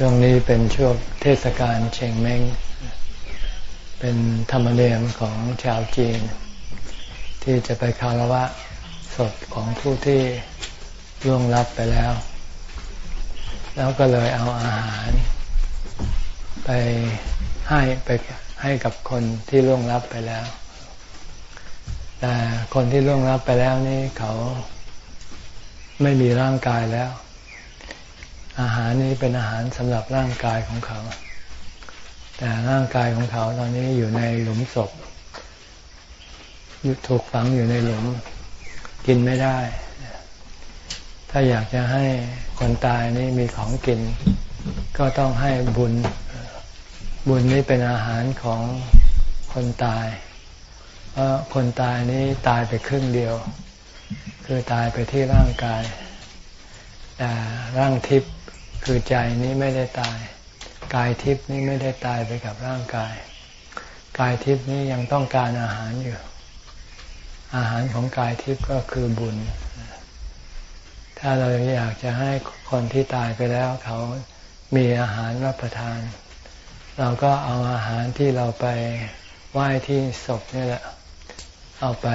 ช่วงนี้เป็นช่วงเทศกาลเชงเม้ง เป็นธรรมเนียมของชาวจีน ที่จะไปคารวะศพของผู้ที่ล่วงลับไปแล้ว แล้วก็เลยเอาอาหาร ไปให้ไปให้กับคนที่ล่วงลับไปแล้ว แต่คนที่ล่วงลับไปแล้วนี่เขาไม่มีร่างกายแล้ว อาหารนี้เป็นอาหารสำหรับร่างกายของเขา แต่ร่างกายของเขาตอนนี้อยู่ในหลุมศพถูกฝังอยู่ในหลุม กินไม่ได้ ถ้าอยากจะให้คนตายนี่มีของกิน ก็ต้องให้บุญ บุญนี้เป็นอาหารของคนตาย เพราะคนตายนี้ตายไปครึ่งเดียว คือตายไปที่ร่างกายแต่ร่างทิพย์ คือใจนี้ไม่ได้ตาย กายทิพย์นี้ไม่ได้ตายไปกับร่างกาย กายทิพย์นี้ยังต้องการอาหารอยู่ อาหารของกายทิพย์ก็คือบุญ ถ้าเราอยากจะให้คนที่ตายไปแล้วเขามีอาหารรับประทาน เราก็เอาอาหารที่เราไปไหว้ที่ศพนี่แหละ เอาไป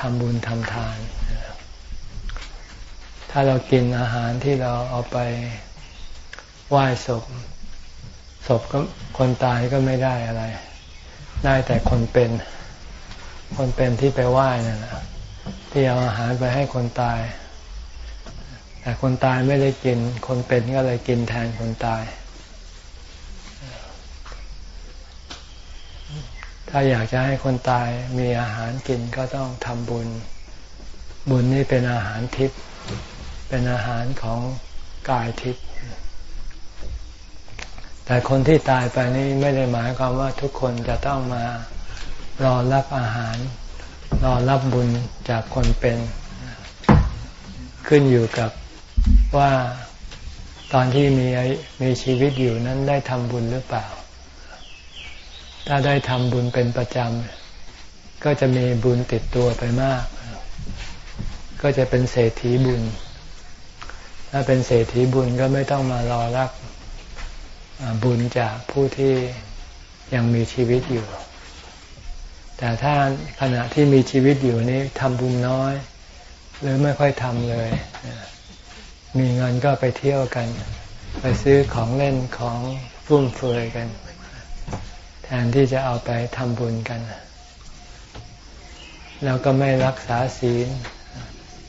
ทำบุญทำทาน ถ้าเรากินอาหารที่เราเอาไปไหว้ศพ ศพก็คนตายก็ไม่ได้อะไร ได้แต่คนเป็น คนเป็นที่ไปไหว้นั่นแหละที่เอาอาหารไปให้คนตาย แต่คนตายไม่ได้กิน คนเป็นก็เลยกินแทนคนตาย ถ้าอยากจะให้คนตายมีอาหารกินก็ต้องทำบุญ บุญนี่เป็นอาหารทิพย์ เป็นอาหารของกายทิพย์แต่คนที่ตายไปนี่ไม่ได้หมายความว่าทุกคนจะต้องมารอรับอาหาร รอรับบุญจากคนเป็น ขึ้นอยู่กับว่าตอนที่มีมีชีวิตอยู่นั้นได้ทำบุญหรือเปล่า ถ้าได้ทำบุญเป็นประจำก็จะมีบุญติดตัวไปมาก ก็จะเป็นเศรษฐีบุญ ถ้าเป็นเศรษฐีบุญก็ไม่ต้องมารอรับบุญจากผู้ที่ยังมีชีวิตอยู่ แต่ถ้าขณะที่มีชีวิตอยู่นี้ทำบุญน้อย หรือไม่ค่อยทำเลย มีเงินก็ไปเที่ยวกัน ไปซื้อของเล่นของฟุ่มเฟือยกัน แทนที่จะเอาไปทำบุญกัน แล้วก็ไม่รักษาศีล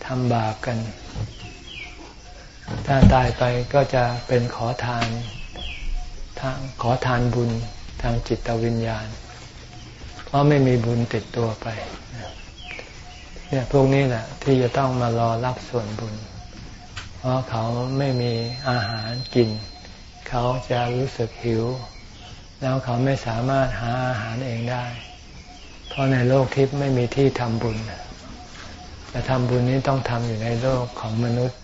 ทำบาปกัน ถ้าตายไปก็จะเป็นขอทานทางขอทานบุญทางจิตวิญญาณ เพราะไม่มีบุญติดตัวไปเนี่ยพวกนี้แหละที่จะต้องมารอรับส่วนบุญ เพราะเขาไม่มีอาหารกิน เขาจะรู้สึกหิว แล้วเขาไม่สามารถหาอาหารเองได้ เพราะในโลกทิพย์ไม่มีที่ทำบุญแต่ทำบุญนี้ต้องทำอยู่ในโลกของมนุษย์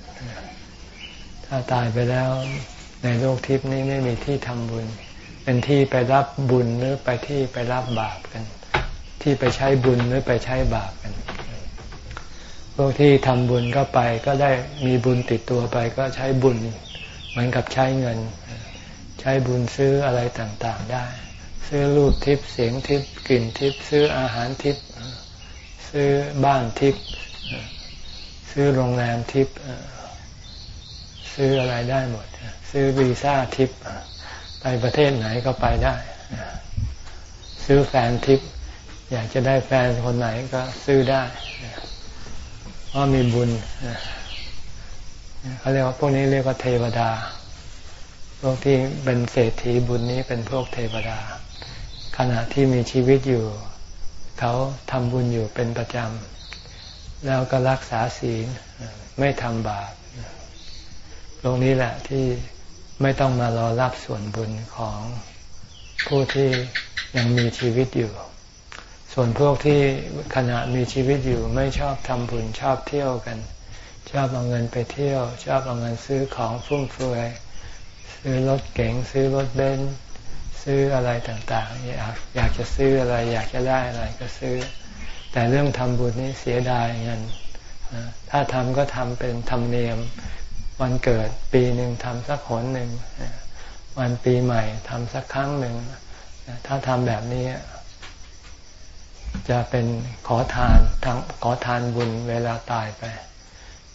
ถ้าตายไปแล้วในโลกทิพย์นี้ไม่มีที่ทำบุญ เป็นที่ไปรับบุญหรือไปที่ไปรับบาปกัน ที่ไปใช้บุญหรือไปใช้บาปกัน พวกที่ทำบุญก็ไปก็ได้มีบุญติดตัวไปก็ใช้บุญเหมือนกับใช้เงิน ใช้บุญซื้ออะไรต่างๆได้ ซื้อรูปทิพย์เสียงทิพย์กลิ่นทิพย์ซื้ออาหารทิพย์ซื้อบ้านทิพย์ซื้อโรงแรมทิพย์ ซื้ออะไรได้หมด ซื้อวีซ่าทิปไปประเทศไหนก็ไปได้ ซื้อแฟนทิป อยากจะได้แฟนคนไหนก็ซื้อได้เพราะมีบุญเขาเรียกว่าพวกนี้เรียกว่าเทวดา พวกที่เป็นเศรษฐีบุญนี้เป็นพวกเทวดา ขณะที่มีชีวิตอยู่ เขาทำบุญอยู่เป็นประจำแล้วก็รักษาศีลไม่ทำบาป ตรงนี้แหละที่ไม่ต้องมารอรับส่วนบุญของผู้ที่ยังมีชีวิตอยู่ ส่วนพวกที่ขณะมีชีวิตอยู่ไม่ชอบทำบุญชอบเที่ยวกัน ชอบเอาเงินไปเที่ยว ชอบเอาเงินซื้อของฟุ่มเฟือยซื้อรถเก๋งซื้อรถเบนซ์ซื้ออะไรต่างๆอยากอยากจะซื้ออะไร อยากจะได้อะไรก็ซื้อ แต่เรื่องทำบุญนี้เสียดายเงินถ้าทำก็ทำเป็นธรรมเนียม วันเกิดปีหนึ่งทำสักหนหนึ่งวันปีใหม่ทำสักครั้งหนึ่งถ้าทำแบบนี้ จะเป็นขอทานทำขอทานบุญเวลาตายไป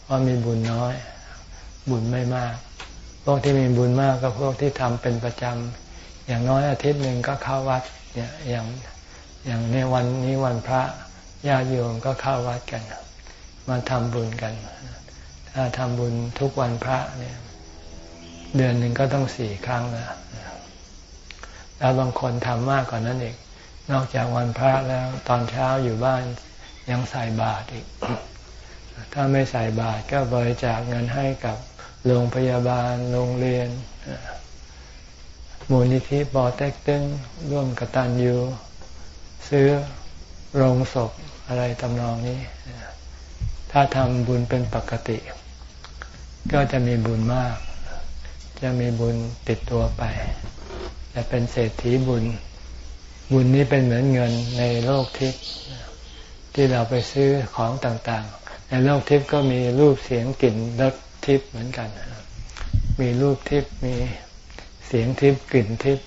เพราะมีบุญน้อย บุญไม่มาก พวกที่มีบุญมากก็พวกที่ทำเป็นประจำอย่างน้อยอาทิตย์หนึ่งก็เข้าวัดเนี่ยอย่างอย่างในวันนี้วันพระญาติโยมก็เข้าวัดกัน มาทำบุญกัน ทำบุญทุกวันพระเนี่ย เดือนหนึ่งก็ต้องสี่ครั้งนะแล้วบางคนทำมากกว่านั้นอีก นอกจากวันพระแล้วตอนเช้าอยู่บ้านยังใส่บาตรอีก ถ้าไม่ใส่บาตรก็บริจาคเงินให้กับโรงพยาบาล โรงเรียน มูลนิธิปอเต็กตึงร่วมกตันยูซื้อโรงศพอะไรตำนองนี้ ถ้าทำบุญเป็นปกติ ก็จะมีบุญมาก จะมีบุญติดตัวไป จะเป็นเศรษฐีบุญ บุญนี้เป็นเหมือนเงินในโลกทิพย์ที่เราไปซื้อของต่างๆ ในโลกทิพย์ก็มีรูปเสียงกลิ่นรสทิพย์เหมือนกัน มีรูปทิพย์มีเสียงทิพย์กลิ่นทิพย์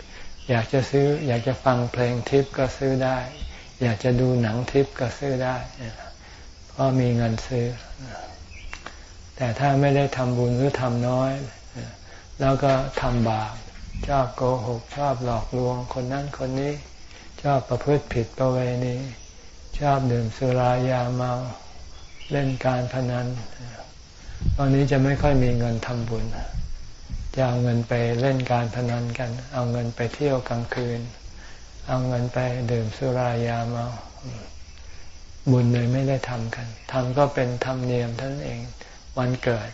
อยากจะซื้อ อยากจะฟังเพลงทิพย์ก็ซื้อได้ อยากจะดูหนังทิพย์ก็ซื้อได้เพราะมีเงินซื้อ แต่ถ้าไม่ได้ทำบุญหรือทำน้อย แล้วก็ทำบาปชอบโกหกชอบหลอกลวงคนนั้นคนนี้ ชอบประพฤติผิดประเวณีชอบดื่มสุรายาเมาเล่นการพนันตอนนี้จะไม่ค่อยมีเงินทำบุญจะเอาเงินไปเล่นการพนันกัน เอาเงินไปเที่ยวกลางคืน เอาเงินไปดื่มสุรายาเมาบุญเลยไม่ได้ทำกันทำก็เป็นธรรมเนียมท่านเอง วันเกิด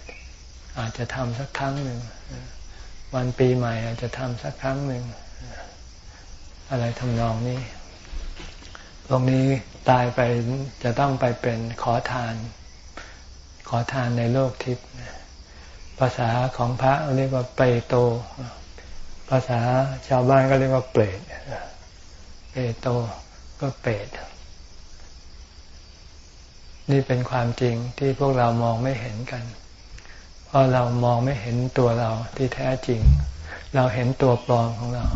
อาจจะทำสักครั้งหนึ่ง วันปีใหม่อาจจะทำสักครั้งหนึ่ง อะไรทำนองนี้ ตรงนี้ตายไปจะต้องไปเป็นขอทาน ขอทานในโลกทิพย์ภาษาของพระเรียกว่าเปโต ภาษาชาวบ้านก็เรียกว่าเปรตเปโตก็เปรต นี่เป็นความจริงที่พวกเรามองไม่เห็นกัน เพราะเรามองไม่เห็นตัวเราที่แท้จริง เราเห็นตัวปลอมของเรา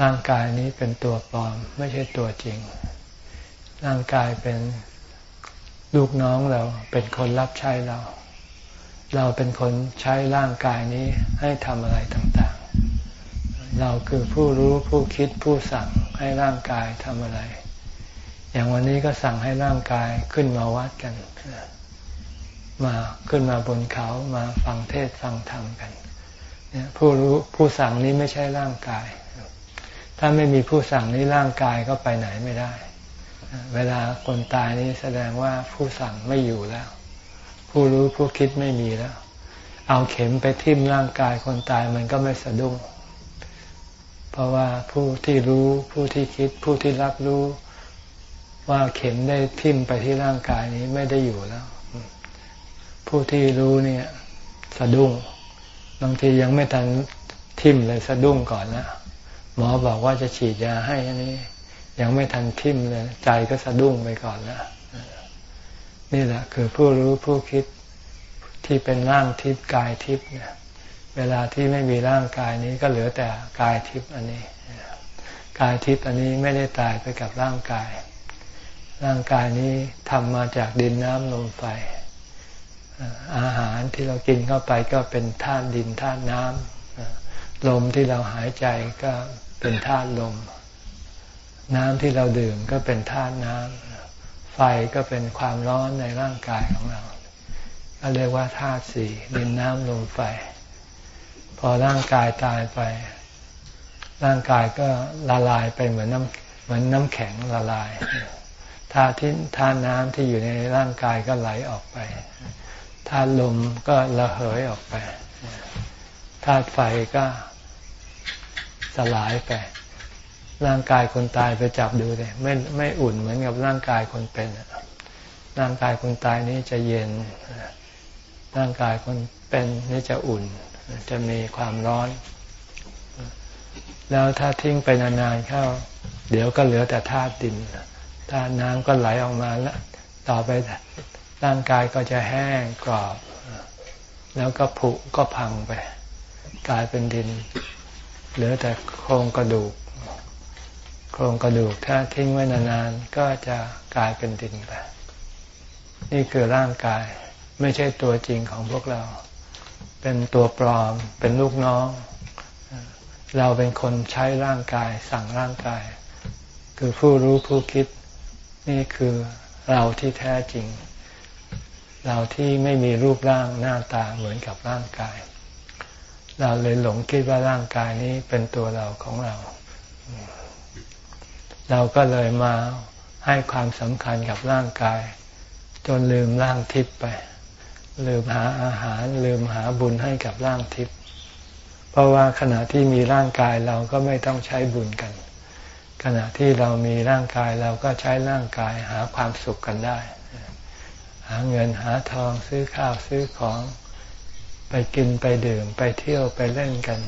ร่างกายนี้เป็นตัวปลอม ไม่ใช่ตัวจริง ร่างกายเป็นลูกน้องเรา เป็นคนรับใช้เรา เราเป็นคนใช้ร่างกายนี้ให้ทำอะไรต่างๆ เราคือผู้รู้ผู้คิดผู้สั่งให้ร่างกายทำอะไร อย่างวันนี้ก็สั่งให้ร่างกายขึ้นมาวัดกัน มาขึ้นมาบนเขามาฟังเทศฟังธรรมกันผู้รู้ผู้สั่งนี้ไม่ใช่ร่างกาย ถ้าไม่มีผู้สั่งนี้ร่างกายก็ไปไหนไม่ได้ เวลาคนตายนี้แสดงว่าผู้สั่งไม่อยู่แล้ว ผู้รู้ผู้คิดไม่มีแล้ว เอาเข็มไปทิ่มร่างกายคนตายมันก็ไม่สะดุ้ง เพราะว่าผู้ที่รู้ผู้ที่คิด ผู้ที่รับรู้ ว่าเข็มได้ทิ่มไปที่ร่างกายนี้ไม่ได้อยู่แล้ว ผู้ที่รู้เนี่ยสะดุ้งบางทียังไม่ทันทิ่มเลยสะดุ้งก่อนนะหมอบอกว่าจะฉีดยาให้อันนี้ ยังไม่ทันทิ่มเลย ใจก็สะดุ้งไปก่อนแล้วนี่แหละ คือผู้รู้ผู้คิดที่เป็นร่างทิพย์กายทิพย์เนี่ย เวลาที่ไม่มีร่างกายนี้ก็เหลือแต่กายทิพย์อันนี้ กายทิพย์อันนี้ไม่ได้ตายไปกับร่างกาย ร่างกายนี้ทำมาจากดินน้ำลมไฟอาหารที่เรากินเข้าไปก็เป็นธาตุดินธาตุน้ำลมที่เราหายใจก็เป็นธาตุลม น้ำที่เราดื่มก็เป็นธาตุน้ำไฟก็เป็นความร้อนในร่างกายของเราก็เรียกว่าธาตุสี่ดินน้ำลมไฟ พอร่างกายตายไป ร่างกายก็ละลายไปเหมือนน้ำเหมือนน้ำแข็งละลาย ธาตุธาตุน้ำที่อยู่ในร่างกายก็ไหลออกไปธาตุลมก็ระเหยออกไปธาตุไฟก็สลายไป ร่างกายคนตายไปจับดูเลยไม่ไม่อุ่นเหมือนกับร่างกายคนเป็นร่างกายคนตายนี้จะเย็น ร่างกายคนเป็นนี่จะอุ่น จะมีความร้อน แล้วถ้าทิ้งไปนานๆเข้า เดี๋ยวก็เหลือแต่ธาตุดิน ธาน้ำก็ไหลออกมาแล้วต่อไปร่างกายก็จะแห้งกรอบ แล้วก็ผุก็พังไป กลายเป็นดิน เหลือแต่โครงกระดูก โครงกระดูกถ้าทิ้งไว้นานๆก็จะกลายเป็นดินไป นี่คือร่างกายไม่ใช่ตัวจริงของพวกเรา เป็นตัวปลอม เป็นลูกน้อง เราเป็นคนใช้ร่างกาย สั่งร่างกาย คือผู้รู้ผู้คิด นี่คือเราที่แท้จริง เราที่ไม่มีรูปร่างหน้าตาเหมือนกับร่างกาย เราเลยหลงคิดว่าร่างกายนี้เป็นตัวเราของเรา เราก็เลยมาให้ความสำคัญกับร่างกาย จนลืมร่างทิพย์ไป ลืมหาอาหาร ลืมหาบุญให้กับร่างทิพย์เพราะว่าขณะที่มีร่างกายเราก็ไม่ต้องใช้บุญกัน ขณะที่เรามีร่างกายเราก็ใช้ร่างกายหาความสุขกันได้ หาเงินหาทองซื้อข้าวซื้อของไปกินไปดื่มไปเที่ยวไปเล่นกัน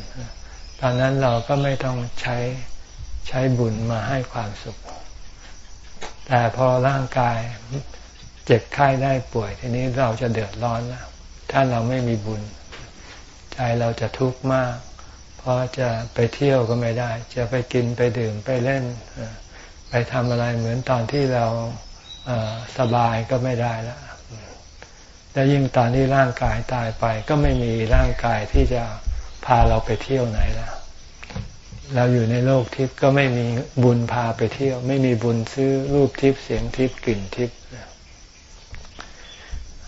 ตอนนั้นเราก็ไม่ต้องใช้ใช้บุญมาให้ความสุข แต่พอร่างกายเจ็บไข้ได้ป่วย ทีนี้เราจะเดือดร้อนแล้วถ้าเราไม่มีบุญ ใจเราจะทุกข์มาก เพราะจะไปเที่ยวก็ไม่ได้ จะไปกินไปดื่มไปเล่น ไปทำอะไรเหมือนตอนที่เราสบายก็ไม่ได้แล้วแล้วยิ่งตอนที่ร่างกายตายไป ก็ไม่มีร่างกายที่จะพาเราไปเที่ยวไหนแล้ว เราอยู่ในโลกทิพย์ก็ไม่มีบุญพาไปเที่ยว ไม่มีบุญซื้อรูปทิพย์เสียงทิพย์กลิ่นทิพย์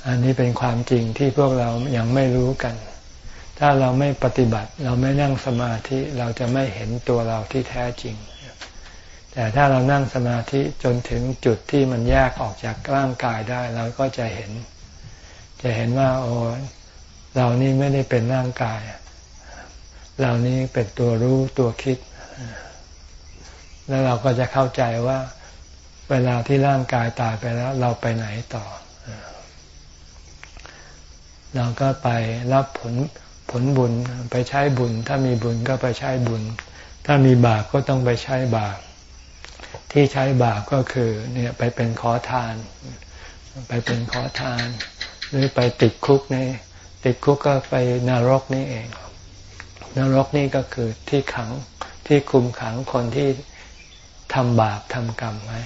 อันนี้เป็นความจริงที่พวกเรายังไม่รู้กัน ถ้าเราไม่ปฏิบัติ เราไม่นั่งสมาธิเราจะไม่เห็นตัวเราที่แท้จริง แต่ถ้าเรานั่งสมาธิจนถึงจุดที่มันแยกออกจากร่างกายได้ เราก็จะเห็น จะเห็นว่า โอ้เรานี่ไม่ได้เป็นร่างกายเรานี่เป็นตัวรู้ตัวคิด แล้วเราก็จะเข้าใจว่า เวลาที่ร่างกายตายไปแล้ว เราไปไหนต่อ เราก็ไปรับผล ผลบุญไปใช้บุญ ถ้ามีบุญก็ไปใช้บุญ ถ้ามีบาปก็ต้องไปใช้บาป ที่ใช้บาปก็คือเนี่ยไปเป็นขอทาน ไปเป็นขอทาน หรือไปติดคุกในติดคุกก็ไปนรกนี่เอง นรกนี่ก็คือที่ขังที่คุมขังคนที่ทำบาปทำกรรมไว้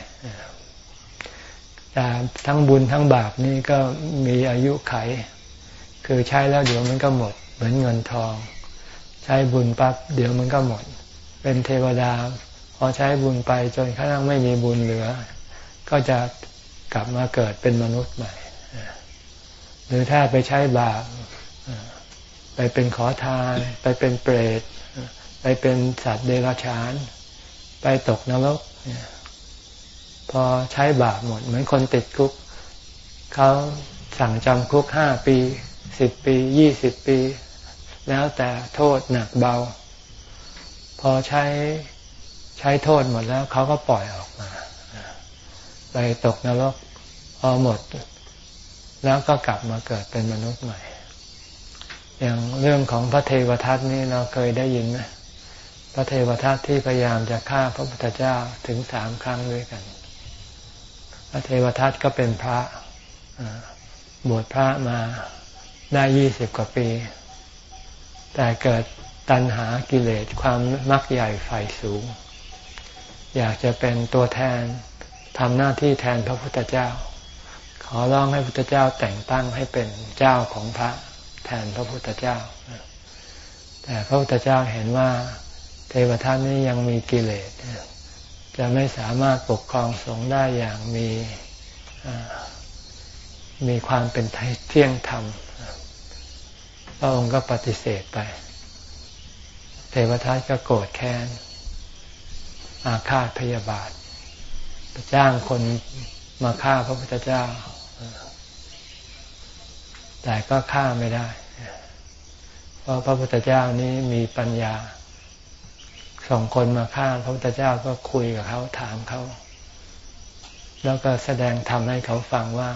แต่ทั้งบุญทั้งบาปนี่ก็มีอายุไข คือใช้แล้วเดี๋ยวมันก็หมด เหมือนเงินทอง ใช้บุญปั๊บเดี๋ยวมันก็หมด เป็นเทวดา พอใช้บุญไปจนกระทั่งไม่มีบุญเหลือ ก็จะกลับมาเกิดเป็นมนุษย์ใหม่ หรือถ้าไปใช้บาปไปเป็นขอทาน ไปเป็นเปรตไปเป็นสัตว์เดรัจฉาน ไปตกนรกพอใช้บาปหมด เหมือนคนติดคุกเขาสั่งจำคุกห้าปีสิบปียี่สิบปี แล้วแต่โทษหนักเบา พอใช้ใช้โทษหมดแล้วเขาก็ปล่อยออกมา ไปตกนรกพอหมด แล้วก็กลับมาเกิดเป็นมนุษย์ใหม่ อย่างเรื่องของพระเทวทัตนี่เราเคยได้ยินไหมพระเทวทัตที่พยายามจะฆ่าพระพุทธเจ้าถึงสามครั้งด้วยกัน พระเทวทัตก็เป็นพระบวชพระมาได้ยี่สิบกว่าปี แต่เกิดตัณหากิเลสความมักใหญ่ไฟสูง อยากจะเป็นตัวแทนทำหน้าที่แทนพระพุทธเจ้า ขอร้องให้พระพุทธเจ้าแต่งตั้งให้เป็นเจ้าของพระแทนพระพุทธเจ้า แต่พระพุทธเจ้าเห็นว่าเทวทัตนี้ยังมีกิเลสจะไม่สามารถปกครองสงฆ์ได้อย่างมีมีความเป็นเที่ยงธรรม พระองค์ก็ปฏิเสธไป เทวทัตก็โกรธแค้น อาฆาตพยาบาทจ้างคนมาฆ่าพระพุทธเจ้า แต่ก็ฆ่าไม่ได้ เพราะพระพุทธเจ้านี้มีปัญญา ส่งคนมาฆ่าพระพุทธเจ้าก็คุยกับเขาถามเขา แล้วก็แสดงทำให้เขาฟังว่า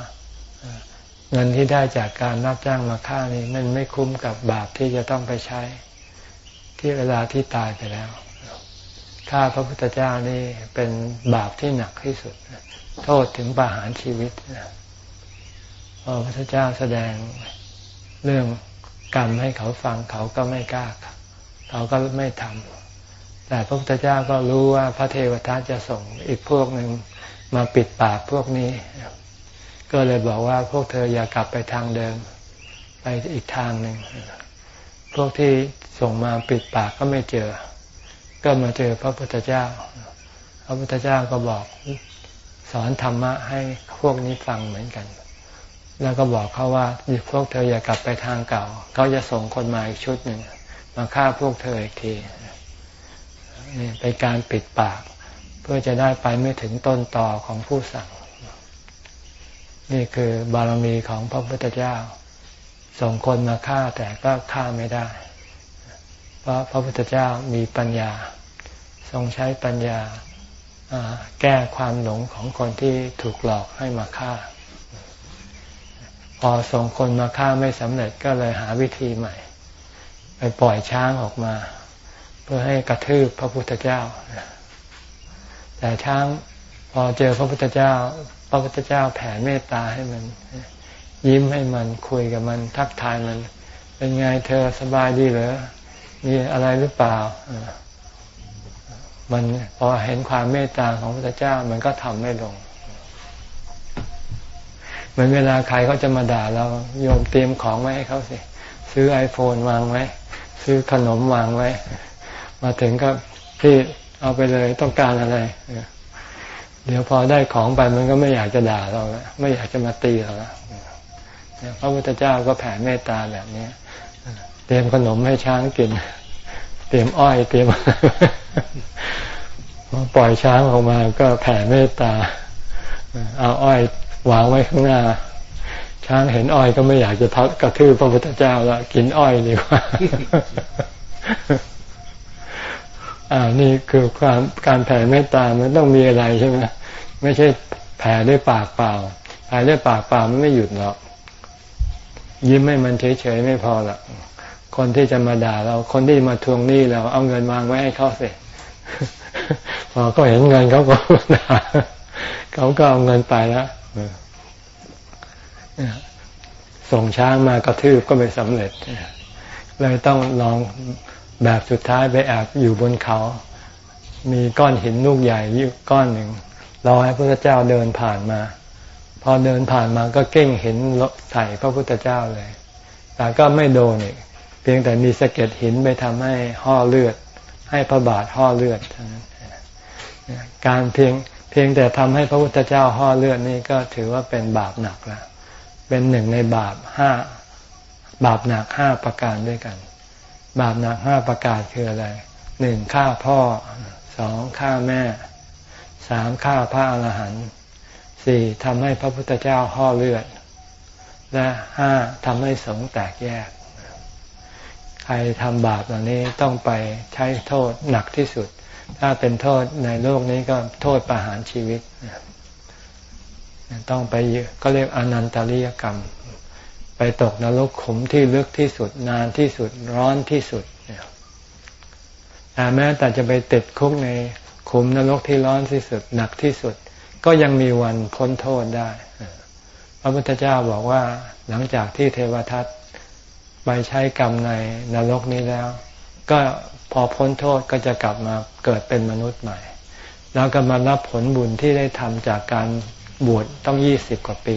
เงินที่ได้จากการรับจ้างมาฆ่านี้มันไม่คุ้มกับบาปที่จะต้องไปใช้ ที่เวลาที่ตายไปแล้วฆ่าพระพุทธเจ้านี่เป็นบาปที่หนักที่สุด โทษถึงประหารชีวิตนะพระพุทธเจ้าแสดงเรื่องกรรมให้เขาฟังเขาก็ไม่กล้าเขาก็ไม่ทำแต่พระพุทธเจ้าก็รู้ว่าพระเทวทัตจะส่งอีกพวกหนึ่งมาปิดปากพวกนี้ ก็เลยบอกว่าพวกเธออย่ากลับไปทางเดิม ไปอีกทางหนึ่งพวกที่ส่งมาปิดปากก็ไม่เจอ ก็มาเจอพระพุทธเจ้า พระพุทธเจ้าก็บอกสอนธรรมะให้พวกนี้ฟังเหมือนกัน แล้วก็บอกเขาว่าพวกเธออย่ากลับไปทางเก่า เขาจะส่งคนมาอีกชุดหนึ่งมาฆ่าพวกเธออีกทีนี่เป็นการปิดปาก เพื่อจะได้ไปไม่ถึงต้นต่อของผู้สั่ง นี่คือบารมีของพระพุทธเจ้า ส่งคนมาฆ่าแต่ก็ฆ่าไม่ได้ เพราะพระพุทธเจ้ามีปัญญา ทรงใช้ปัญญาแก้ความหลงของคนที่ถูกหลอกให้มาฆ่า พอส่งคนมาฆ่าไม่สำเร็จก็เลยหาวิธีใหม่ ไปปล่อยช้างออกมา เพื่อให้กระทืบพระพุทธเจ้า แต่ช้างพอเจอพระพุทธเจ้า ระพุทธเจ้าแผ่เมตตาให้มัน ยิ้มให้มันคุยกับมันทักทายมัน เป็นไงเธอสบายดีเหรอมีอะไรหรือเปล่ามันพอเห็นความเมตตาของพระเจ้ามันก็ทำไม่ลง เหมือนเวลาใครเขาจะมาด่าเราโยมเตรียมของไว้ให้เขาสิ ซื้อไอโฟนวางไว้ ซื้อขนมวางไว้ มาถึงก็พี่เอาไปเลยต้องการอะไร เดี๋ยวพอได้ของไปมันก็ไม่อยากจะด่าเราล้วไม่อยากจะมาตีเราล้วพระพุทธเจ้าก็แผ่เมตตาแบบนี้เตรียมขนมให้ช้างกิน เตรียมอ้อยเตรียมปล่อยช้างออกมาก็แผ่เมตตา เอาอ้อยวางไว้ข้างหน้า ช้างเห็นอ้อยก็ไม่อยากจะทักกระทืบพระพุทธเจ้าละกินอ้อยดีกว่าอ่านี่คือความการแผ่เมตตามันต้องมีอะไรใช่ไหม ไม่ใช่แผ่ด้วยปากเปล่าแผ่ด้วยปากเปล่ามันไม่หยุดหรอก ยิ้มให้มันเฉยๆไม่พอหรอกคนที่จะมาด่าเราคนที่มาทวงหนี้เราเอาเงินวางไว้ให้เขาเสร็จพอเขาเห็นเงินเขาก็ด่าเขาก็เอาเงินไปแล้วส่งช้างมากระทืบก็ไม่สำเร็จเลยต้องลองแบบสุดท้ายไปแอบอยู่บนเขา มีก้อนหินลูกใหญ่ยก้อนหนึ่ง รอให้พระพุทธเจ้าเดินผ่านมา พอเดินผ่านมาก็เก้งเห็นใส่พระพุทธเจ้าเลย แต่ก็ไม่โดนอีกเพียงแต่มีสะเก็ดหินไปทำให้ห่อเลือด ให้พระบาทห่อเลือดเท่านั้นการเพียงเพียงแต่ทำให้พระพุทธเจ้าห่อเลือดนี่ก็ถือว่าเป็นบาปหนักแล้วเป็นหนึ่งในบาปห้าบาปหนักห้าประการด้วยกัน บาปหนักห้าประการคืออะไรหนึ่งฆ่าพ่อสองฆ่าแม่ สามฆ่าพระอรหันต์สี่ทำให้พระพุทธเจ้าห่อเลือด และห้าทำให้สงแตกแยก ใครทำบาปเหล่านี้ต้องไปใช้โทษหนักที่สุด ถ้าเป็นโทษในโลกนี้ก็โทษประหารชีวิต ต้องไปก็เรียกอนันตริยกรรม ไปตกนรกขุมที่ลึกที่สุดนานที่สุดร้อนที่สุดแต่แม้แต่จะไปติดคุกใน ขุมนรกที่ร้อนที่สุดหนักที่สุด ก็ยังมีวันพ้นโทษได้ พระพุทธเจ้าบอกว่าหลังจากที่เทวทัตไปใช้กรรมในนรกนี้แล้ว ก็พอพ้นโทษก็จะกลับมาเกิดเป็นมนุษย์ใหม่ แล้วก็มารับผลบุญที่ได้ทำจากการบวชต้องยี่สิบกว่าปี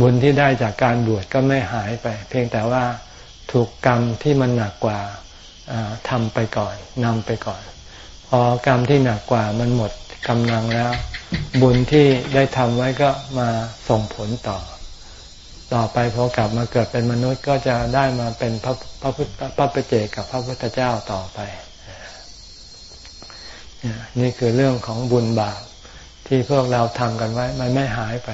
บุญที่ได้จากการบวชก็ไม่หายไป เพียงแต่ว่าถูกกรรมที่มันหนักกว่าทำไปก่อนนำไปก่อน พอกรรมที่หนักกว่ามันหมดกำลังแล้ว บุญที่ได้ทำไว้ก็มาส่งผลต่อ ต่อไปพอกลับมาเกิดเป็นมนุษย์ก็จะได้มาเป็นพระพระพุทธพระปเจกับพระพุทธเจ้าต่อไป นี่คือเรื่องของบุญบาปที่พวกเราทำกันไว้ มันไม่หายไป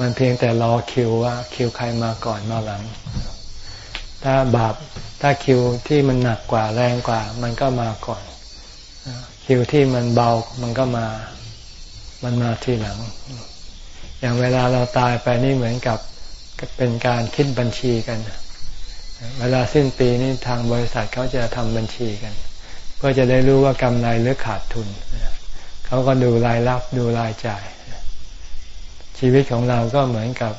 มันเพียงแต่รอคิวว่าคิวใครมาก่อนมาหลัง ถ้าบาปถ้าคิวที่มันหนักกว่าแรงกว่า มันก็มาก่อน คิวที่มันเบามันก็มา มันมาทีหลัง อย่างเวลาเราตายไปนี่เหมือนกับเป็นการคิดบัญชีกัน เวลาสิ้นปีนี้ทางบริษัทเขาจะทำบัญชีกัน เพื่อจะได้รู้ว่ากำไรหรือขาดทุน เขาก็ดูรายรับดูรายจ่าย ชีวิตของเราก็เหมือนกับ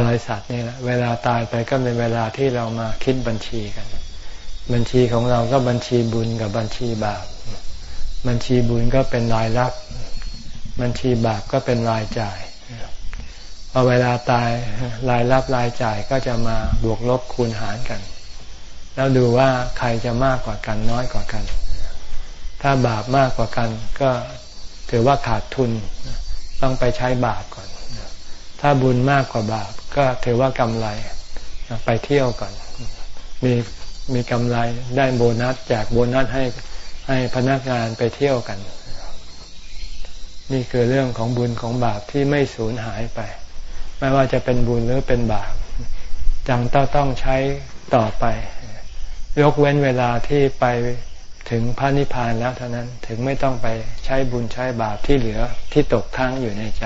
บริษัทนี่แหละเวลาตายไปก็เป็นเวลาที่เรามาคิดบัญชีกัน บัญชีของเราก็บัญชีบุญกับบัญชีบาป บัญชีบุญก็เป็นรายรับ บัญชีบาปก็เป็นรายจ่ายพอเวลาตายรายรับรายจ่ายก็จะมาบวกลบคูณหารกัน แล้วดูว่าใครจะมากกว่ากันน้อยกว่ากัน ถ้าบาปมากกว่ากัน ก็ถือว่าขาดทุนต้องไปใช้บาปก่อน ถ้าบุญมากกว่าบาป ก็ถือว่ากำไรไปเที่ยวก่อน มีมีกำไรได้โบนัสแจกโบนัสให้ ให้พนักงานไปเที่ยวกัน นี่คือเรื่องของบุญของบาปที่ไม่สูญหายไป ไม่ว่าจะเป็นบุญหรือเป็นบาปจังต้องต้องใช้ต่อไป ยกเว้นเวลาที่ไปถึงพระนิพพานแล้วเท่านั้นถึงไม่ต้องไปใช้บุญใช้บาปที่เหลือที่ตกค้างอยู่ในใจ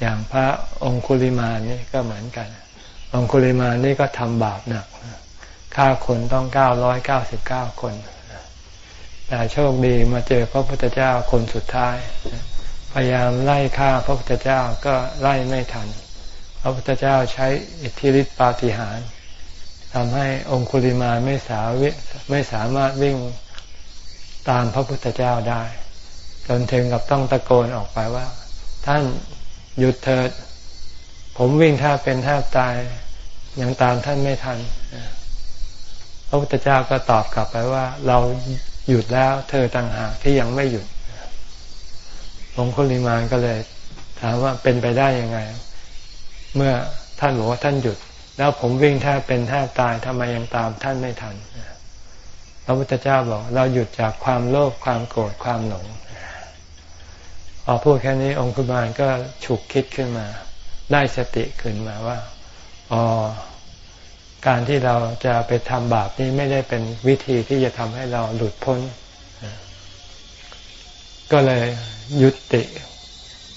อย่างพระองคุลิมานี่ก็เหมือนกัน องคุลิมานี่ก็ทำบาปหนักฆ่าคนต้องเก้าร้อยเก้าสิบเก้าคน แต่โชคดีมาเจอพระพุทธเจ้าคนสุดท้าย พยายามไล่ฆ่าพระพุทธเจ้าก็ไล่ไม่ทัน พระพุทธเจ้าใช้อิทธิฤทธิปาฏิหาริย์ทำให้องคุลิมาไม่สาวิไม่สามารถวิ่งตามพระพุทธเจ้าได้ จนถึงกับต้องตะโกนออกไปว่า ท่านหยุดเถิด ผมวิ่งแทบเป็นแทบตายยังตามท่านไม่ทันพระพุทธเจ้าก็ตอบกลับไปว่า เรา หยุดแล้ว เธอต่างหากที่ยังไม่หยุดองคุลิมานก็เลย ถามว่าเป็นไปได้ยังไง เมื่อท่านบอกว่าท่านหยุด แล้วผมวิ่งแทบเป็นแทบตายทำไมยังตามท่านไม่ทันพระพุทธเจ้าบอก เราหยุดจากความโลภความโกรธความหลงพอพูดแค่นี้องคุบาลก็ฉุกคิดขึ้นมา ได้สติขึ้นมาว่าอ๋อ การที่เราจะไปทำบาปนี้ไม่ได้เป็นวิธีที่จะทำให้เราหลุดพ้น ก็เลยยุติ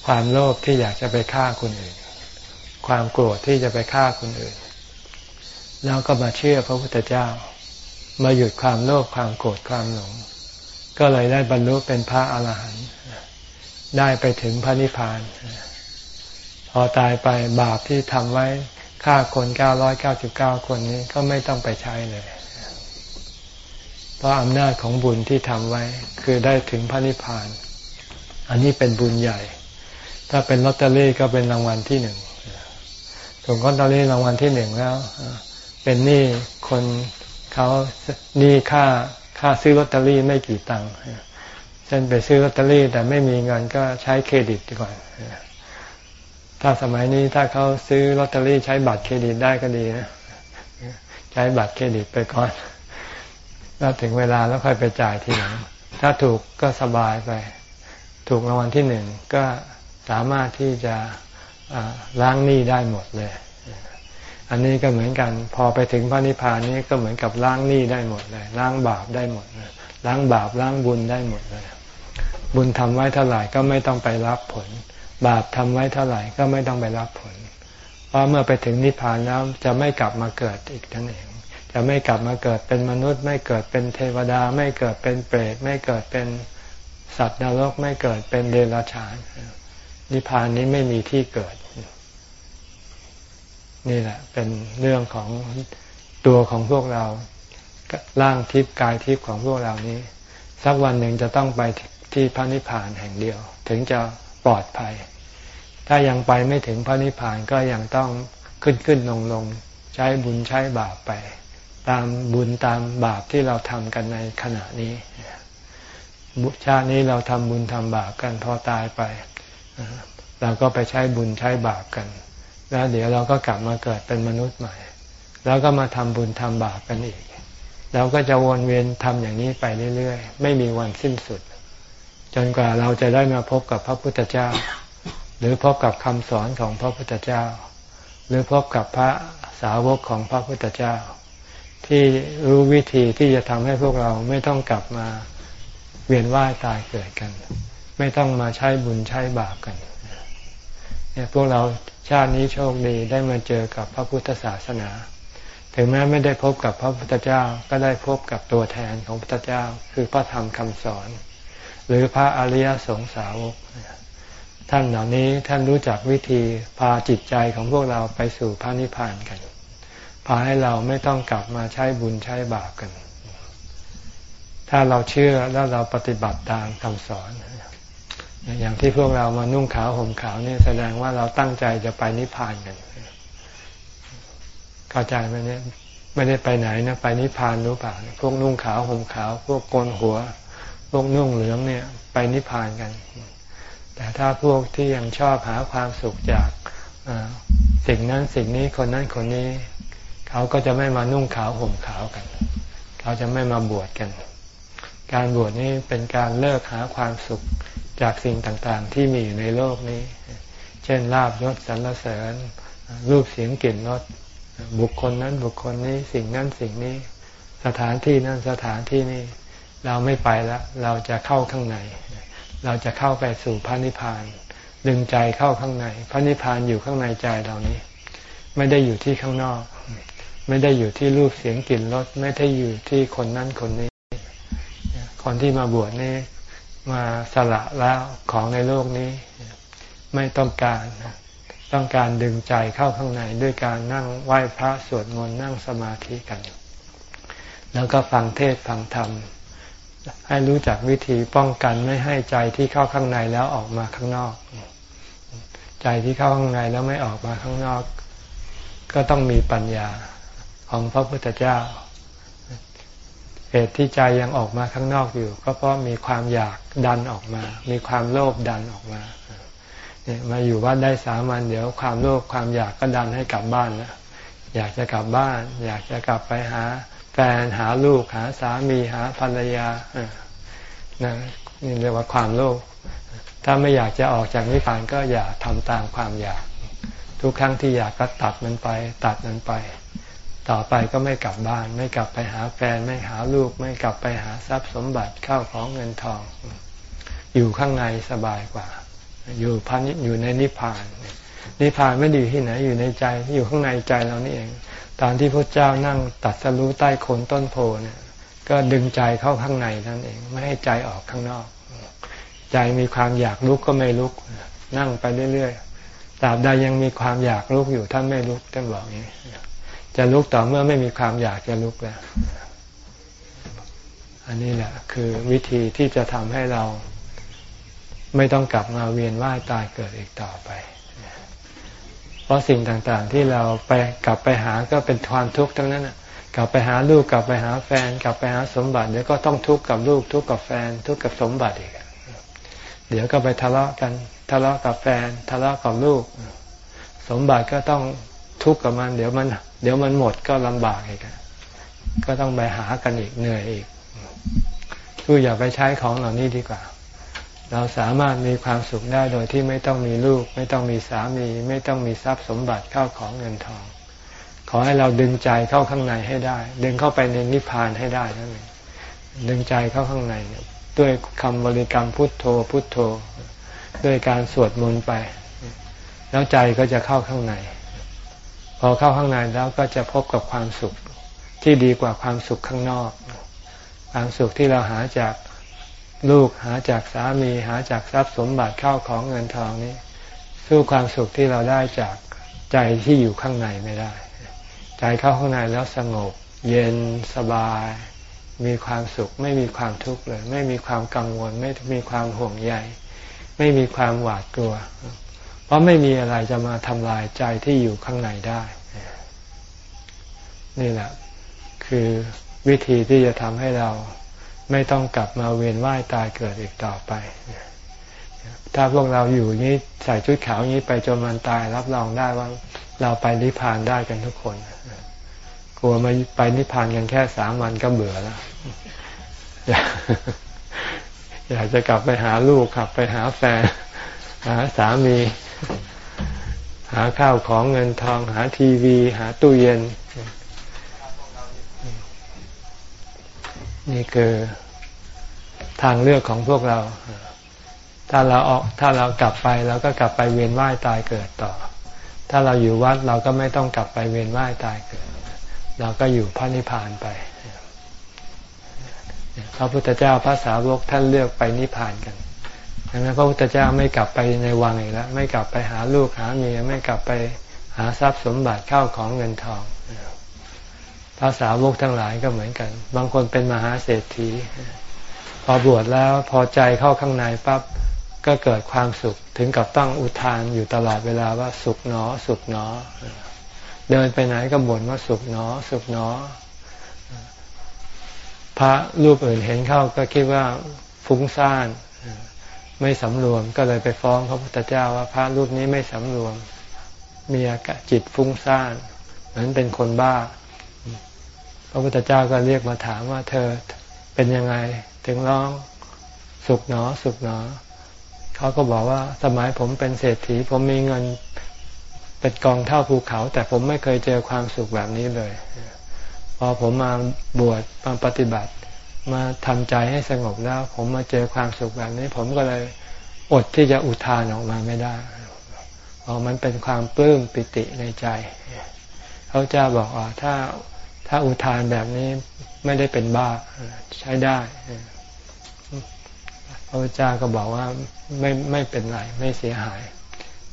ความโลภที่อยากจะไปฆ่าคนอื่น ความโกรธที่จะไปฆ่าคนอื่น แล้วก็มาเชื่อพระพุทธเจ้า มาหยุดความโลภความโกรธความหลง ก็เลยได้บรรลุเป็นพระอาหารหันต์ได้ไปถึงพระนิพพาน พอตายไปบาปที่ทำไว้ ฆ่าคนเก้าร้อยเก้าสิบเก้าคนนี้ก็ไม่ต้องไปใช้เลย เพราะอำนาจของบุญที่ทำไว้ คือได้ถึงพระนิพพาน อันนี้เป็นบุญใหญ่ ถ้าเป็นลอตเตอรี่ก็เป็นรางวัลที่หนึ่งถูกลอตเตอรี่รางวัลที่หนึ่งแล้ว เป็นหนี้คนเขาหนี้ค่าค่าซื้อลอตเตอรี่ไม่กี่ตังค์เช่นไปซื้อลอตเตอรี่แต่ไม่มีเงินก็ใช้เครดิตดีกว่า ถ้าสมัยนี้ถ้าเขาซื้อลอตเตอรี่ใช้บัตรเครดิตได้ก็ดีนะใช้บัตรเครดิตไปก่อน แล้วถึงเวลาแล้วค่อยไปจ่ายทีหลังถ้าถูกก็สบายไป ถูกรางวัลที่หนึ่งก็สามารถที่จะล้างหนี้ได้หมดเลย อันนี้ก็เหมือนกัน พอไปถึงพระนิพพานนี้ก็เหมือนกับล้างหนี้ได้หมดเลยล้างบาปได้หมดลยล้างบาปล้างบุญได้หมดเลยบุญทำไว้เท่าไหร่ก็ไม่ต้องไปรับผล บาปทำไว้เท่าไหร่ก็ไม่ต้องไปรับผล เพราะเมื่อไปถึงนิพพานแล้วจะไม่กลับมาเกิดอีกนั่นเอง จะไม่กลับมาเกิดเป็นมนุษย์ ไม่เกิดเป็นเทวดา ไม่เกิดเป็นเปรตไม่เกิดเป็นสัตว์นรกไม่เกิดเป็นเดรัจฉาน นิพพานนี้ไม่มีที่เกิด นี่แหละ เป็นเรื่องของตัวของพวกเราร่างทิพย์กายทิพย์ของพวกเรานี้ สักวันหนึ่งจะต้องไปที่พระนิพพานแห่งเดียว ถึงจะปลอดภัย ถ้ายังไปไม่ถึงพระนิพพานก็ยังต้องขึ้นขึ้นลงลงใช้บุญใช้บาปไป ตามบุญตามบาปที่เราทำกันในขณะนี้บุชาตินี้เราทำบุญทำบาปกันพอตายไป เราก็ไปใช้บุญใช้บาปกัน แล้วเดี๋ยวเราก็กลับมาเกิดเป็นมนุษย์ใหม่ แล้วก็มาทำบุญทำบาปกันอีก เราก็จะวนเวียนทำอย่างนี้ไปเรื่อยๆ ไม่มีวันสิ้นสุด จนกว่าเราจะได้มาพบกับพระพุทธเจ้า หรือพบกับคำสอนของพระพุทธเจ้า หรือพบกับพระสาวกของพระพุทธเจ้า ที่รู้วิธีที่จะทำให้พวกเราไม่ต้องกลับมาเวียนว่ายตายเกิดกัน ไม่ต้องมาใช้บุญใช้บาปกันเนี่ยพวกเราชาตินี้โชคดีได้มาเจอกับพระพุทธศาสนา ถึงแม้ไม่ได้พบกับพระพุทธเจ้าก็ได้พบกับตัวแทนของพระพุทธเจ้า คือพระธรรมคำสอน หรือพระอริยสงสาวก ท่านเหล่านี้ท่านรู้จักวิธีพาจิตใจของพวกเราไปสู่พระนิพพานกัน พาให้เราไม่ต้องกลับมาใช้บุญใช้บาปกัน ถ้าเราเชื่อแล้วเราปฏิบัติตามคำสอน อย่างที่พวกเรามานุ่งขาวห่มขาวนี่แสดงว่าเราตั้งใจจะไปนิพพานกัน เข้าใจไหมเนี่ยไม่ได้ไปไหนนะไปนิพพานรู้เปล่าพวกนุ่งขาวห่มขาว พวกโกนหัว พวกนุ่งเหลืองเนี่ย ไปนิพพานกัน แต่ถ้าพวกที่ยังชอบหาความสุขจากสิ่งนั้นสิ่งนี้คนนั้นคนนี้ เขาก็จะไม่มานุ่งขาวห่มขาวกัน เขาจะไม่มาบวชกัน การบวชนี้เป็นการเลิกหาความสุขจากสิ่งต่างๆ ที่มีอยู่ในโลกนี้ เช่นลาบยศสรรเสริญ รูปเสียงกลิ่นรสบุคคลนั้นบุคคลนี้สิ่งนั้นสิ่งนี้ สถานที่นั้นสถานที่นี้ เราไม่ไปแล้วเราจะเข้าข้างใน เราจะเข้าไปสู่พระนิพพาน ดึงใจเข้าข้างใน พระนิพพานอยู่ข้างในใจเรานี้ ไม่ได้อยู่ที่ข้างนอก ไม่ได้อยู่ที่รูปเสียงกลิ่นรสไม่ได้อยู่ที่คนนั้นคนนี้ คนที่มาบวชนี่มาสละแล้วของในโลกนี้ ไม่ต้องการต้องการดึงใจเข้าข้างในด้วยการนั่งไหว้พระสวดมนต์นั่งสมาธิกัน แล้วก็ฟังเทศฟังธรรม ให้รู้จักวิธีป้องกันไม่ให้ใจที่เข้าข้างในแล้วออกมาข้างนอก ใจที่เข้าข้างในแล้วไม่ออกมาข้างนอก ก็ต้องมีปัญญาของพระพุทธเจ้าเหตุที่ใจยังออกมาข้างนอกอยู่ ก็เพราะมีความอยากดันออกมา มีความโลภดันออกมามาอยู่วัดได้สามวันเดี๋ยวความโลภความอยากก็ดันให้กลับบ้านนะอยากจะกลับบ้าน อยากจะกลับไปหา แฟนหาลูกหาสามีหาภรรยานะนี่เรียกว่าความโลภถ้าไม่อยากจะออกจากนิพพานก็อย่าทำตามความอยาก ทุกครั้งที่อยากก็ตัดมันไป ตัดมันไป ต่อไปก็ไม่กลับบ้าน ไม่กลับไปหาแฟนไม่หาลูก ไม่กลับไปหาทรัพย์สมบัติเข้าของเงินทอง อยู่ข้างในสบายกว่า อยู่พันอยู่ในนิพพานนิพพานไม่ดีที่ไหนอยู่ในใจอยู่ข้างในใจเรานี่เอง ตอนที่พระเจ้านั่งตัดสรู้ใต้โคนต้นโพเนี่ย ก็ดึงใจเข้าข้างในนั่นเอง ไม่ให้ใจออกข้างนอก ใจมีความอยากลุกก็ไม่ลุก นั่งไปเรื่อยๆตราบใดยังมีความอยากลุกอยู่ท่านไม่ลุกท่านบอกอย่างนี้จะลุกต่อเมื่อไม่มีความอยากจะลุกแล้ว อันนี้แหละ คือวิธีที่จะทำให้เราไม่ต้องกลับมาเวียนว่ายตายเกิดอีกต่อไป เพราะสิ่งต่างๆที่เราไปกลับไปหาก็เป็นความทุกข์ทั้งนั้นกลับไปหาลูกกลับไปหาแฟน กลับไปหาสมบัติเดี๋ยวก็ต้องทุกข์กับลูกทุกข์กับแฟน ทุกข์กับสมบัติอีกเดี๋ยวก็ไปทะเลาะกันทะเลาะกับแฟน ทะเลาะกับลูก สมบัติก็ต้องทุกข์กับมัน เดี๋ยวมัน เดี๋ยวมันหมดก็ลำบากอีกก็ต้องไปหากันอีกเหนื่อยอีกคืออย่าไปใช้ของเหล่านี้ดีกว่า เราสามารถมีความสุขได้โดยที่ไม่ต้องมีลูก ไม่ต้องมีสามี ไม่ต้องมีทรัพย์สมบัติเข้าของเงินทอง ขอให้เราดึงใจเข้าข้างในให้ได้ ดึงเข้าไปในนิพพานให้ได้นั่นเองดึงใจเข้าข้างในด้วยคำบริกรรมพุทโธพุทโธ ด้วยการสวดมนต์ไป แล้วใจก็จะเข้าข้างใน พอเข้าข้างในแล้วก็จะพบกับความสุขที่ดีกว่าความสุขข้างนอก ความสุขที่เราหาจาก ลูกหาจากสามีหาจากทรัพย์สมบัติเข้าของเงินทองนี้ สู้ความสุขที่เราได้จากใจที่อยู่ข้างในไม่ได้ ใจเข้าข้างในแล้วสงบ เย็นสบาย มีความสุข ไม่มีความทุกข์เลย ไม่มีความกังวล ไม่มีความห่วงใยไม่มีความหวาดกลัว เพราะไม่มีอะไรจะมาทำลายใจที่อยู่ข้างในได้ นี่แหละ คือวิธีที่จะทำให้เรา ไม่ต้องกลับมาเวียนว่ายตายเกิดอีกต่อไป ถ้าพวกเราอยู่นี้ใส่ชุดขาวนี้ไปจนมันตายรับรองได้ว่าเราไปนิพพานได้กันทุกคน กลัวมาไปนิพพานกันแค่สามวันก็เบื่อแล้วอยากจะกลับไปหาลูกกลับไปหาแฟน หาสามี หาข้าวของเงินทอง หาทีวี หาตู้เย็น นี่คือทางเลือกของพวกเรา ถ้าเราออกถ้าเรากลับไปเราก็กลับไปเวียนว่ายตายเกิดต่อ ถ้าเราอยู่วัดเราก็ไม่ต้องกลับไปเวียนว่ายตายเกิด เราก็อยู่พระนิพพานไปพระพุทธเจ้าพระสาวกท่านเลือกไปนิพพานกันดังนั้นพระพุทธเจ้าไม่กลับไปในวังอีกแล้ว ไม่กลับไปหาลูกหาเมียไม่กลับไปหาทรัพย์สมบัติเข้าของเงินทอง ภาษาวกทั้งหลายก็เหมือนกัน บางคนเป็นมหาเศรษฐี พอบวชแล้วพอใจเข้าข้างในปั๊บก็เกิดความสุขถึงกับต้องอุทานอยู่ตลอดเวลาว่าสุขหนอ สุขหนอ เดินไปไหนก็บ่นว่าสุขหนอ สุขหนอ พระรูปอื่นเห็นเข้าก็คิดว่าฟุ้งซ่านไม่สำรวมก็เลยไปฟ้องพระพุทธเจ้าว่าพระรูปนี้ไม่สำรวม มีอาการจิตฟุ้งซ่านเหมือนเป็นคนบ้า พระพุทธเจ้าก็เรียกมาถามว่าเธอเป็นยังไงถึงร้องสุขหนอสุขหนอ เขาก็บอกว่าสมัยผมเป็นเศรษฐี ผมมีเงินเป็นกองเท่าภูเขา แต่ผมไม่เคยเจอความสุขแบบนี้เลย พอผมมาบวชมาปฏิบัติ มาทำใจให้สงบแล้ว ผมมาเจอความสุขแบบนี้ ผมก็เลยอดที่จะอุทานออกมาไม่ได้เพราะมันเป็นความปลื้มปิติในใจ เขาจะบอกว่าถ้า ถ้าอุทานแบบนี้ไม่ได้เป็นบ้าใช้ได้พระพุทธเจ้าก็บอกว่าไม่ไม่เป็นไรไม่เสียหาย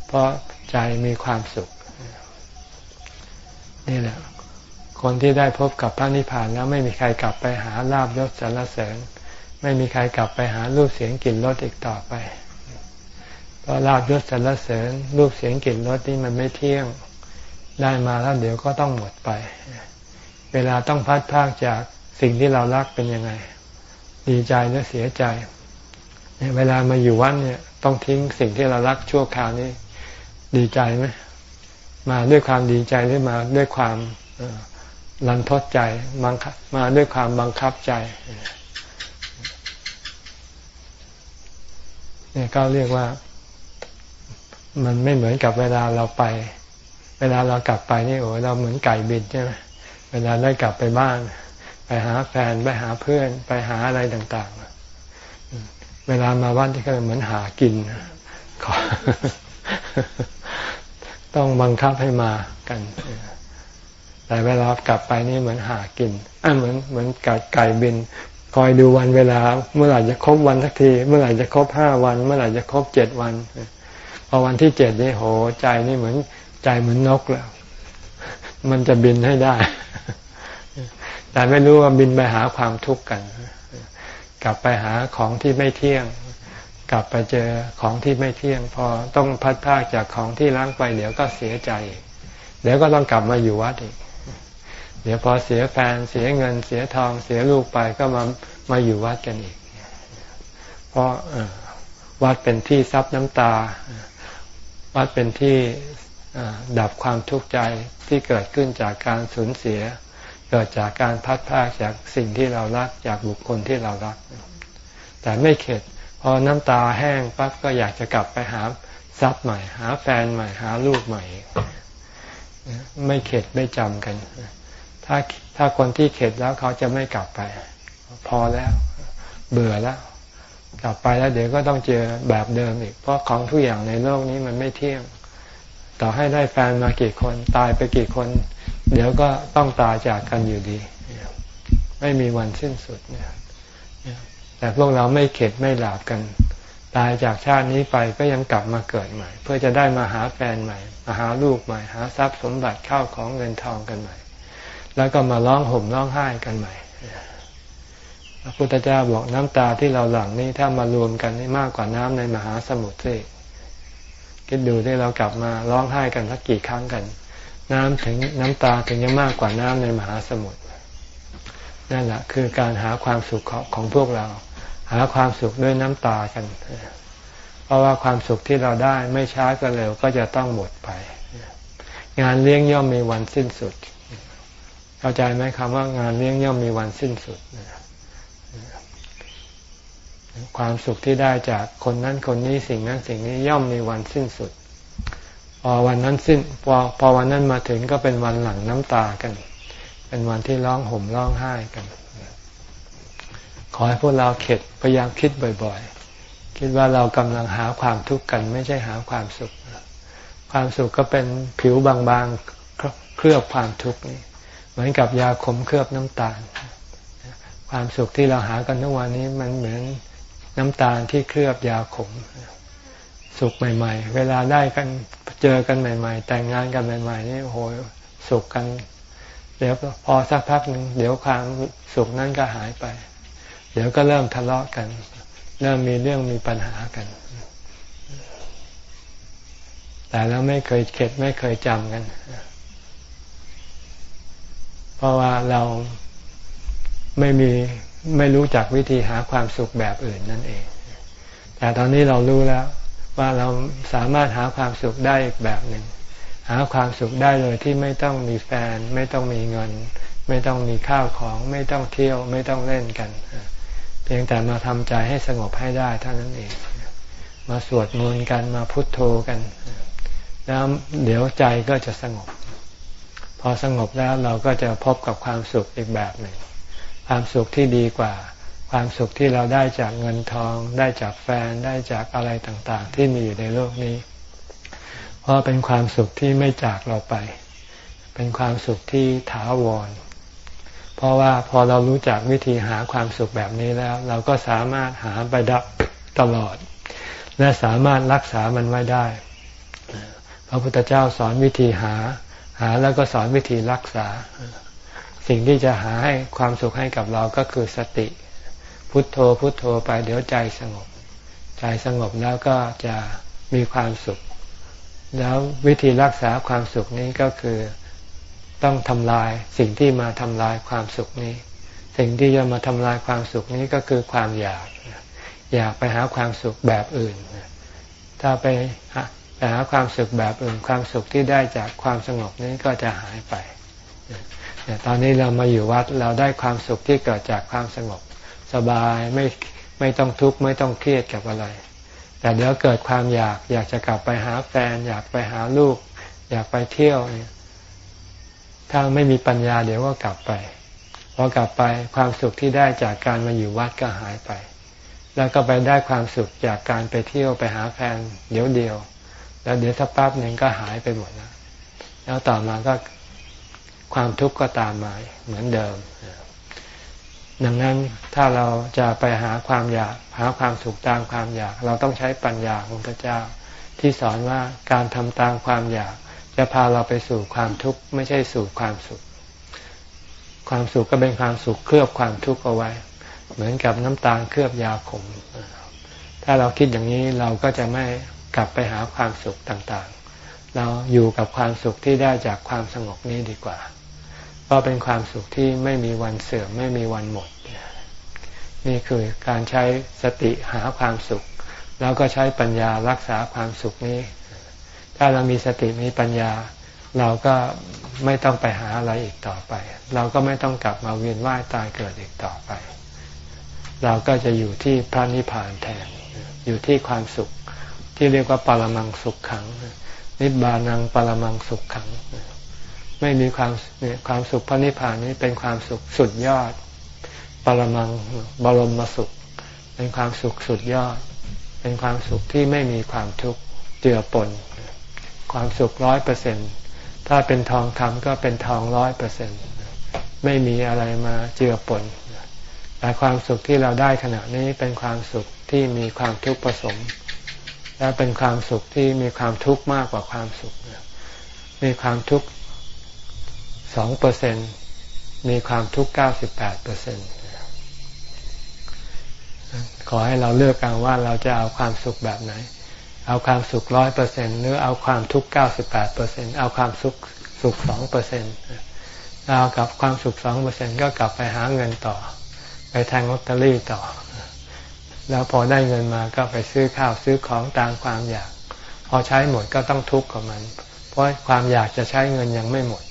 เพราะใจมีความสุข นี่แหละ คนที่ได้พบกับพระนิพพานแล้วไม่มีใครกลับไปหาลาบยศสรรเสริญ ไม่มีใครกลับไปหารูปเสียงกลิ่นรสอีกต่อไป เพราะลาบยศสรรเสริญ รูปเสียงกลิ่นรสนี่มันไม่เที่ยงได้มาแล้วเดี๋ยวก็ต้องหมดไป เวลาต้องพัดพากจากสิ่งที่เรารักเป็นยังไง ดีใจหรือเสียใจเวลามาอยู่วัดเนี่ย ต้องทิ้งสิ่งที่เรารักชั่วคราวนี้ ดีใจไหมมาด้วยความดีใจหรือมาด้วยความรันทดใจบังคับมาด้วยความบังคับใจเนี่ยก็เรียกว่า มันไม่เหมือนกับเวลาเราไป เวลาเรากลับไปนี่โอ้เราเหมือนไก่บินใช่ไหม เวลาได้กลับไปบ้าน ไปหาแฟนไปหาเพื่อน ไปหาอะไรต่างๆ เวลามาวัดที่ก็เหมือนหากินต้องบังคับให้มากันแต่เวลากลับไปนี่เหมือนหากินอ่เหมือนเหมือนไก่ไก่บิน คอยดูวันเวลา เมื่อไหร่จะครบวันสักที เมื่อไหร่จะครบห้าวัน เมื่อไหร่จะครบเจ็ดวันพอวันที่เจ็ดนี่โห ใจนี่เหมือนใจเหมือนนกแล้ว มันจะบินให้ได้ แต่ไม่รู้ว่าบินไปหาความทุกข์กัน กลับไปหาของที่ไม่เที่ยง กลับไปเจอของที่ไม่เที่ยง พอต้องพัดพากจากของที่ล้างไป เดี๋ยวก็เสียใจ เดี๋ยวก็ต้องกลับมาอยู่วัดอีก เดี๋ยวพอเสียแฟนเสียเงินเสียทองเสียลูกไปก็มามาอยู่วัดกันอีก เพราะวัดเป็นที่ซับน้ำตา วัดเป็นที่ ดับความทุกข์ใจที่เกิดขึ้นจากการสูญเสีย เกิดจากการพัดพากจากสิ่งที่เรารักจากบุคคลที่เรารัก แต่ไม่เข็ด พอน้ำตาแห้งปั๊บก็อยากจะกลับไปหาทรัพย์ใหม่ หาแฟนใหม่ หาลูกใหม่ ไม่เข็ดไม่จำกัน ถ้าถ้าคนที่เข็ดแล้วเขาจะไม่กลับไป พอแล้ว เบื่อแล้วกลับไปแล้วเดี๋ยวก็ต้องเจอแบบเดิมอีก เพราะของทุกอย่างในโลกนี้มันไม่เที่ยง ต่อให้ได้แฟนมากี่คนตายไปกี่คน เดี๋ยวก็ต้องตายจากกันอยู่ดี ไม่มีวันสิ้นสุดเนี่ยแต่พวกเราไม่เข็ดไม่หลาบกัน ตายจากชาตินี้ไปก็ยังกลับมาเกิดใหม่ เพื่อจะได้มาหาแฟนใหม่ มาหาลูกใหม่ หาทรัพย์สมบัติเข้าของเงินทองกันใหม่ แล้วก็มาร้องห่มร้องไห้กันใหม่พระพุทธเจ้าบอกน้ำตาที่เราหลั่งนี่ถ้ามารวมกันนี่มากกว่าน้ำในมหาสมุทรสิ คิดดูที่เรากลับมาร้องไห้กันสักกี่ครั้งกัน น้ำถึงน้ำตาถึงจะมากกว่าน้ำในมหาสมุทรนั่นแหละคือการหาความสุขของพวกเรา หาความสุขด้วยน้ำตากัน เพราะว่าความสุขที่เราได้ไม่ช้าก็เร็วก็จะต้องหมดไป งานเลี้ยงย่อมมีวันสิ้นสุด เข้าใจไหมคำว่างานเลี้ยงย่อมมีวันสิ้นสุด ความสุขที่ได้จากคนนั้นคนนี้สิ่งนั้นสิ่งนี้ย่อมมีวันสิ้นสุด พอวันนั้นสิ้นพอพอวันนั้นมาถึงก็เป็นวันหลังน้ำตากัน เป็นวันที่ร้องห่มร้องไห้กัน ขอให้พวกเราเข็ดพยายามคิดบ่อยๆ คิดว่าเรากำลังหาความทุกข์กัน ไม่ใช่หาความสุข ความสุขก็เป็นผิวบางๆเคลือบความทุกข์นี่เหมือนกับยาขมเคลือบน้ำตาล ความสุขที่เราหากันทุกวันนี้มันเหมือน น้ำตาลที่เคลือบยาขม สุขใหม่ ๆ เวลาได้กันเจอกันใหม่ ๆ แต่งงานกันใหม่ ๆ นี่โหยสุขกัน เดี๋ยวพอสักพักหนึ่งเดี๋ยวความสุขนั้นก็หายไป เดี๋ยวก็เริ่มทะเลาะกัน เริ่มมีเรื่องมีปัญหากัน แต่แล้วไม่เคยเข็ดไม่เคยจำกัน เพราะว่าเราไม่มี ไม่รู้จักวิธีหาความสุขแบบอื่นนั่นเอง แต่ตอนนี้เรารู้แล้วว่าเราสามารถหาความสุขได้อีกแบบหนึ่ง หาความสุขได้เลยที่ไม่ต้องมีแฟน ไม่ต้องมีเงิน ไม่ต้องมีข้าวของ ไม่ต้องเที่ยว ไม่ต้องเล่นกัน เพียงแต่มาทำใจให้สงบให้ได้เท่านั้นเอง มาสวดมนต์กันมาพุทโธกัน แล้วเดี๋ยวใจก็จะสงบ พอสงบแล้วเราก็จะพบกับความสุขอีกแบบหนึ่ง ความสุขที่ดีกว่า ความสุขที่เราได้จากเงินทอง ได้จากแฟนได้จากอะไรต่างๆ ที่มีอยู่ในโลกนี้ เพราะเป็นความสุขที่ไม่จากเราไป เป็นความสุขที่ถาวร เพราะว่าพอเรารู้จักวิธีหาความสุขแบบนี้แล้ว เราก็สามารถหาไปดับตลอด และสามารถรักษามันไว้ได้พระพุทธเจ้าสอนวิธีหา หาแล้วก็สอนวิธีรักษา สิ่งที่จะหาให้ความสุขให้กับเราก็คือสติ พุทโธพุทโธไปเดี๋ยวใจสงบ ใจสงบแล้วก็จะมีความสุข แล้ววิธีรักษาความสุขนี้ก็คือต้องทำลายสิ่งที่มาทำลายความสุขนี้ สิ่งที่จะมาทำลายความสุขนี้ก็คือความอยาก อยากไปหาความสุขแบบอื่น ถ้าไปหาความสุขแบบอื่น ความสุขที่ได้จากความสงบนี้ก็จะหายไป ต่ตอนนี้เรามาอยู่วัดเราได้ความสุขที่เกิดจากความสงบสบายไม่ไม่ต้องทุกข์ไม่ต้องเครียดกับอะไร แต่เดี๋ยวเกิดความอยากอยากจะกลับไปหาแฟน อยากไปหาลูก อยากไปเที่ยวเนี่ยถ้าไม่มีปัญญาเดี๋ยวก็กลับไปพอกลับไปความสุขที่ได้จากการมาอยู่วัดก็หายไป แล้วก็ไปได้ความสุขจากการไปเที่ยวไปหาแฟนเดี๋ยวเดียว แล้วเดี๋ยวสักปั๊บหนึ่งก็หายไปหมดแล้วแล้วต่อมาก็ ความทุกข์ก็ตามมาเหมือนเดิม ดังนั้นถ้าเราจะไปหาความอยาก หาความสุขตามความอยาก เราต้องใช้ปัญญาของพระเจ้า ที่สอนว่าการทำตามความอยาก จะพาเราไปสู่ความทุกข์ไม่ใช่สู่ความสุข ความสุขก็เป็นความสุขเคลือบความทุกข์เอาไว้ เหมือนกับน้ำตาลเคลือบยาขม ถ้าเราคิดอย่างนี้เราก็จะไม่กลับไปหาความสุขต่างๆ เราอยู่กับความสุขที่ได้จากความสงบนี้ดีกว่า ก็เป็นความสุขที่ไม่มีวันเสื่อมไม่มีวันหมด นี่คือการใช้สติหาความสุข แล้วก็ใช้ปัญญารักษาความสุขนี้ ถ้าเรามีสติมีปัญญา เราก็ไม่ต้องไปหาอะไรอีกต่อไป เราก็ไม่ต้องกลับมาเวียนว่ายตายเกิดอีกต่อไป เราก็จะอยู่ที่พระนิพพานแทนอยู่ที่ความสุขที่เรียกว่าปรมังสุขขังนิบานังปรมังสุขขัง ไม่มีความความสุขพระนิพพานนี้เป็นความสุขสุดยอด ปรมังบรมมาสุข เป็นความสุขสุดยอด เป็นความสุขที่ไม่มีความทุกข์เจือปน ความสุขร้อยเปอร์เซ็นถ้าเป็นทองคำก็เป็นทองร้อยเปอร์เซ็นไม่มีอะไรมาเจือปนแต่ความสุขที่เราได้ขณะนี้เป็นความสุขที่มีความทุกข์ผสม และเป็นความสุขที่มีความทุกข์มากกว่าความสุขมีความทุกข์ สองเปอร์เซ็นมีความทุกข์เก้าสิบแปดเปอร์เซ็นขอให้เราเลือกกันว่าเราจะเอาความสุขแบบไหน เอาความสุขร้อยเปอร์เซ็นหรือเอาความทุกข์เก้าสิบแปดเปอร์เซ็นเอาความสุขสุขสองเปอร์เซ็นเอากับความสุขสองเปอร์เซ็นก็กลับไปหาเงินต่อ ไปแทงลอตเตอรี่ต่อ แล้วพอได้เงินมาก็ไปซื้อข้าวซื้อของตามความอยาก พอใช้หมดก็ต้องทุกข์กับมัน เพราะความอยากจะใช้เงินยังไม่หมด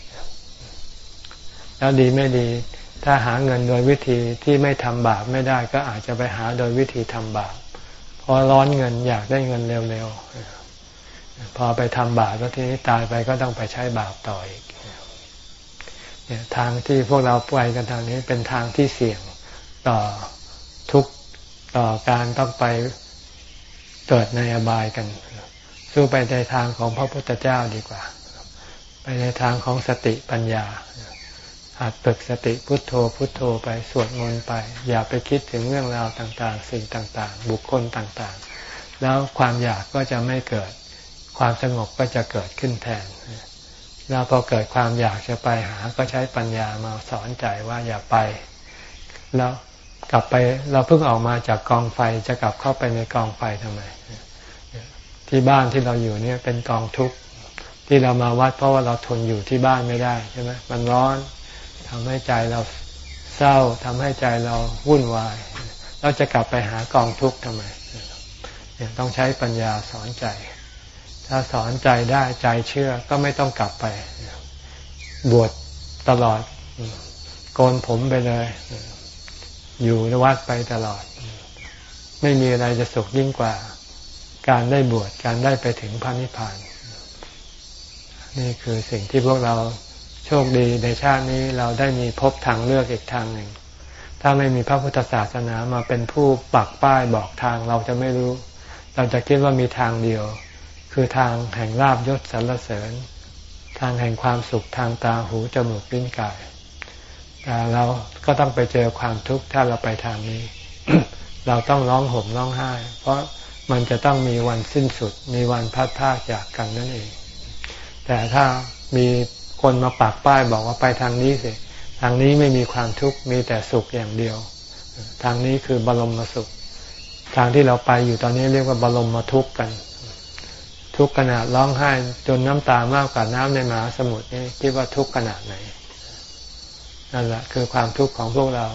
แล้วดีไม่ดี ถ้าหาเงินโดยวิธีที่ไม่ทำบาปไม่ได้ก็อาจจะไปหาโดยวิธีทำบาปพอร้อนเงินอยากได้เงินเร็วๆพอไปทำบาปแล้วทีนี้ตายไปก็ต้องไปใช้บาปต่ออีกเนี่ยทางที่พวกเราไปกันทางนี้เป็นทางที่เสี่ยงต่อทุกต่อการต้องไปเกิดในอบายกัน สู้ไปในทางของพระพุทธเจ้าดีกว่า ไปในทางของสติปัญญา หัดฝึกสติพุทโธพุทโธไปสวดมนต์ไป อย่าไปคิดถึงเรื่องราวต่างๆ สิ่งต่างๆ บุคคลต่างๆ แล้วความอยากก็จะไม่เกิด ความสงบก็จะเกิดขึ้นแทนแล้วพอเกิดความอยากจะไปหาก็ใช้ปัญญามาสอนใจว่าอย่าไป แล้วกลับไปเราเพิ่งออกมาจากกองไฟจะกลับเข้าไปในกองไฟทำไม ที่บ้านที่เราอยู่เนี่ยเป็นกองทุกข์ที่เรามาวัดเพราะว่าเราทนอยู่ที่บ้านไม่ได้ใช่ไหมมันร้อน ทำให้ใจเราเศร้าทำให้ใจเราวุ่นวาย เราจะกลับไปหากองทุกข์ทำไมเนี่ยต้องใช้ปัญญาสอนใจ ถ้าสอนใจได้ใจเชื่อก็ไม่ต้องกลับไป บวชตลอดโกนผมไปเลย อยู่ในวัดไปตลอด ไม่มีอะไรจะสุขยิ่งกว่า การได้บวชการได้ไปถึงพระนิพพาน นี่คือสิ่งที่พวกเรา โชคดีในชาตินี้เราได้มีพบทางเลือกอีกทางหนึ่ง ถ้าไม่มีพระพุทธศาสนามาเป็นผู้ปักป้ายบอกทางเราจะไม่รู้ เราจะคิดว่ามีทางเดียว คือทางแห่งลาบยศสรรเสริญ ทางแห่งความสุขทางตาหูจมูกลิ้นกายแต่เราก็ต้องไปเจอความทุกข์ถ้าเราไปทางนี้ เราต้องร้องห่มร้องไห้ เพราะมันจะต้องมีวันสิ้นสุด มีวันพัดพากจากกันนั่นเอง แต่ถ้ามี คนมาปักป้ายบอกว่าไปทางนี้สิ ทางนี้ไม่มีความทุกข์มีแต่สุขอย่างเดียว ทางนี้คือบรมมสุข ทางที่เราไปอยู่ตอนนี้เรียกว่าบรมมาทุกข์กัน ทุกข์ขนาดร้องไห้จนน้ำตามากกว่าน้ำในมหาสมุทรนี่คิดว่าทุกข์ขนาดไหนนั่นแหละคือความทุกข์ของพวกเรา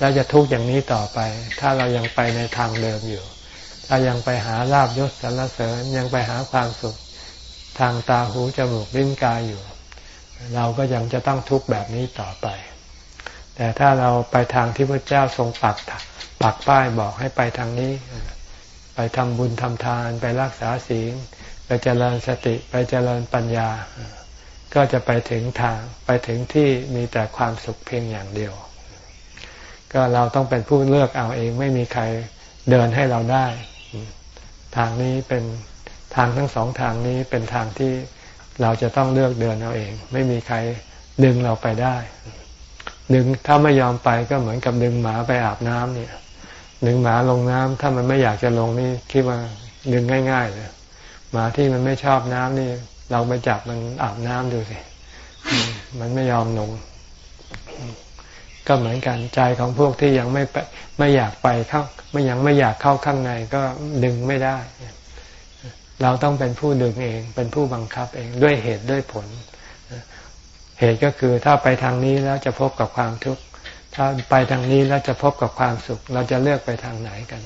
เราจะทุกข์อย่างนี้ต่อไป ถ้าเรายังไปในทางเดิมอยู่ ถ้ายังไปหาลาบยศสรรเสริญยังไปหาความสุข ทางตาหูจมูกลิ้นกายอยู่ เราก็ยังจะต้องทุกข์แบบนี้ต่อไป แต่ถ้าเราไปทางที่พระเจ้าทรงปักปักป้ายบอกให้ไปทางนี้ ไปทำบุญทำทานไปรักษาศีลไปเจริญสติไปเจริญปัญญา ก็จะไปถึงทางไปถึงที่มีแต่ความสุขเพียงอย่างเดียว ก็เราต้องเป็นผู้เลือกเอาเองไม่มีใครเดินให้เราได้ ทางนี้เป็นทางทั้งสองทางนี้เป็นทางที่ เราจะต้องเลือกเดินเอาเอง ไม่มีใครดึงเราไปได้ ดึงถ้าไม่ยอมไปก็เหมือนกับดึงหมาไปอาบน้ำเนี่ย ดึงหมาลงน้ำถ้ามันไม่อยากจะลงนี่คิดว่าดึงง่ายๆเลยหมาที่มันไม่ชอบน้ำนี่ เราไปจับมันอาบน้ำดูสิ มันไม่ยอมลง ก็เหมือนกันใจของพวกที่ยังไม่ไปไม่อยากไปเข้าไม่ยังไม่อยากเข้าข้างในก็ดึงไม่ได้ เราต้องเป็นผู้ดึงเอง เป็นผู้บังคับเองด้วยเหตุด้วยผล เหตุก็คือถ้าไปทางนี้แล้วจะพบกับความทุกข์ถ้าไปทางนี้แล้วจะพบกับความสุข เราจะเลือกไปทางไหนกัน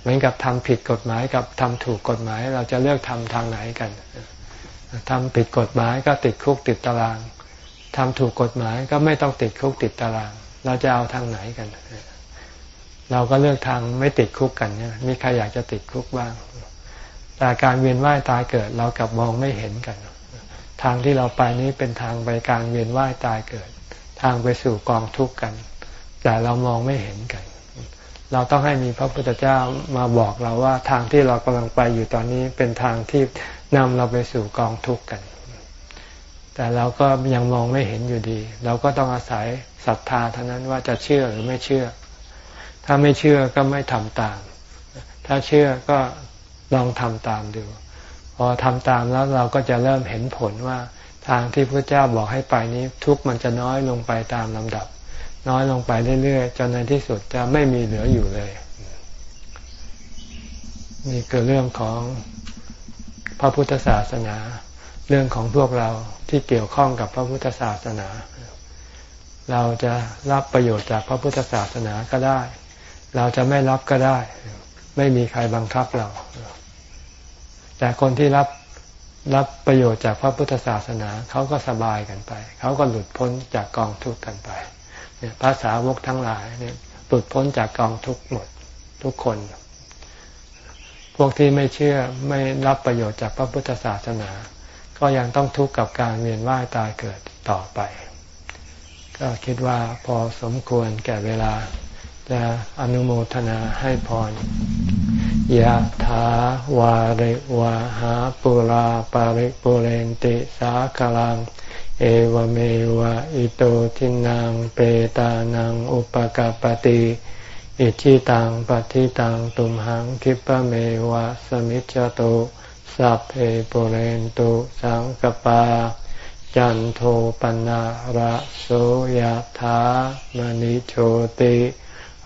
เหมือนกับทำผิดกฎหมายกับทำถูกกฎหมาย เราจะเลือกทำทางไหนกันทำผิดกฎหมายก็ติดคุกติดตารางทำถูกกฎหมายก็ไม่ต้องติดคุกติดตาราง เราจะเอาทางไหนกัน เราก็เลือกทางไม่ติดคุกกันเนี่ยมีใครอยากจะติดคุกบ้าง แต่การเวียนว่ายตายเกิดเรากลับมองไม่เห็นกัน ทางที่เราไปนี้เป็นทางไปการเวียนว่ายตายเกิด ทางไปสู่กองทุกข์กัน แต่เรามองไม่เห็นกัน เราต้องให้มีพระพุทธเจ้ามาบอกเราว่าทางที่เรากำลังไปอยู่ตอนนี้เป็นทางที่นำเราไปสู่กองทุกข์กัน แต่เราก็ยังมองไม่เห็นอยู่ดี เราก็ต้องอาศัยศรัทธาเท่านั้นว่าจะเชื่อหรือไม่เชื่อ ถ้าไม่เชื่อก็ไม่ทำตาม ถ้าเชื่อก็ ลองทำตามดู พอทำตามแล้วเราก็จะเริ่มเห็นผลว่าทางที่พระเจ้าบอกให้ไปนี้ ทุกมันจะน้อยลงไปตามลำดับ น้อยลงไปเรื่อยๆจนในที่สุดจะไม่มีเหลืออยู่เลย นี่คือเรื่องของพระพุทธศาสนา เรื่องของพวกเราที่เกี่ยวข้องกับพระพุทธศาสนา เราจะรับประโยชน์จากพระพุทธศาสนาก็ได้ เราจะไม่รับก็ได้ ไม่มีใครบังคับเรา แต่คนที่รับรับประโยชน์จากพระพุทธศาสนาเขาก็สบายกันไป เขาก็หลุดพ้นจากกองทุกข์กันไปเนี่ยภาษาวกทั้งหลายเนี่ยหลุดพ้นจากกองทุกข์หมดทุกคน พวกที่ไม่เชื่อไม่รับประโยชน์จากพระพุทธศาสนา ก็ยังต้องทุกข์กับการเวียนว่ายตายเกิดต่อไป ก็คิดว่าพอสมควรแก่เวลาจะอนุโมทนาให้พร ยะถาวาริวาหาปุราปาริปุเรนติสาคลัง เอวเมวะอิโตทินังเปตานังอุปกาปติอิชิตังปฏิตังตุมหังคิปะเมวะสมิจจตุสัพเพปุเรนตุสังกปา จันโทปนะระโสยธามณิโชติ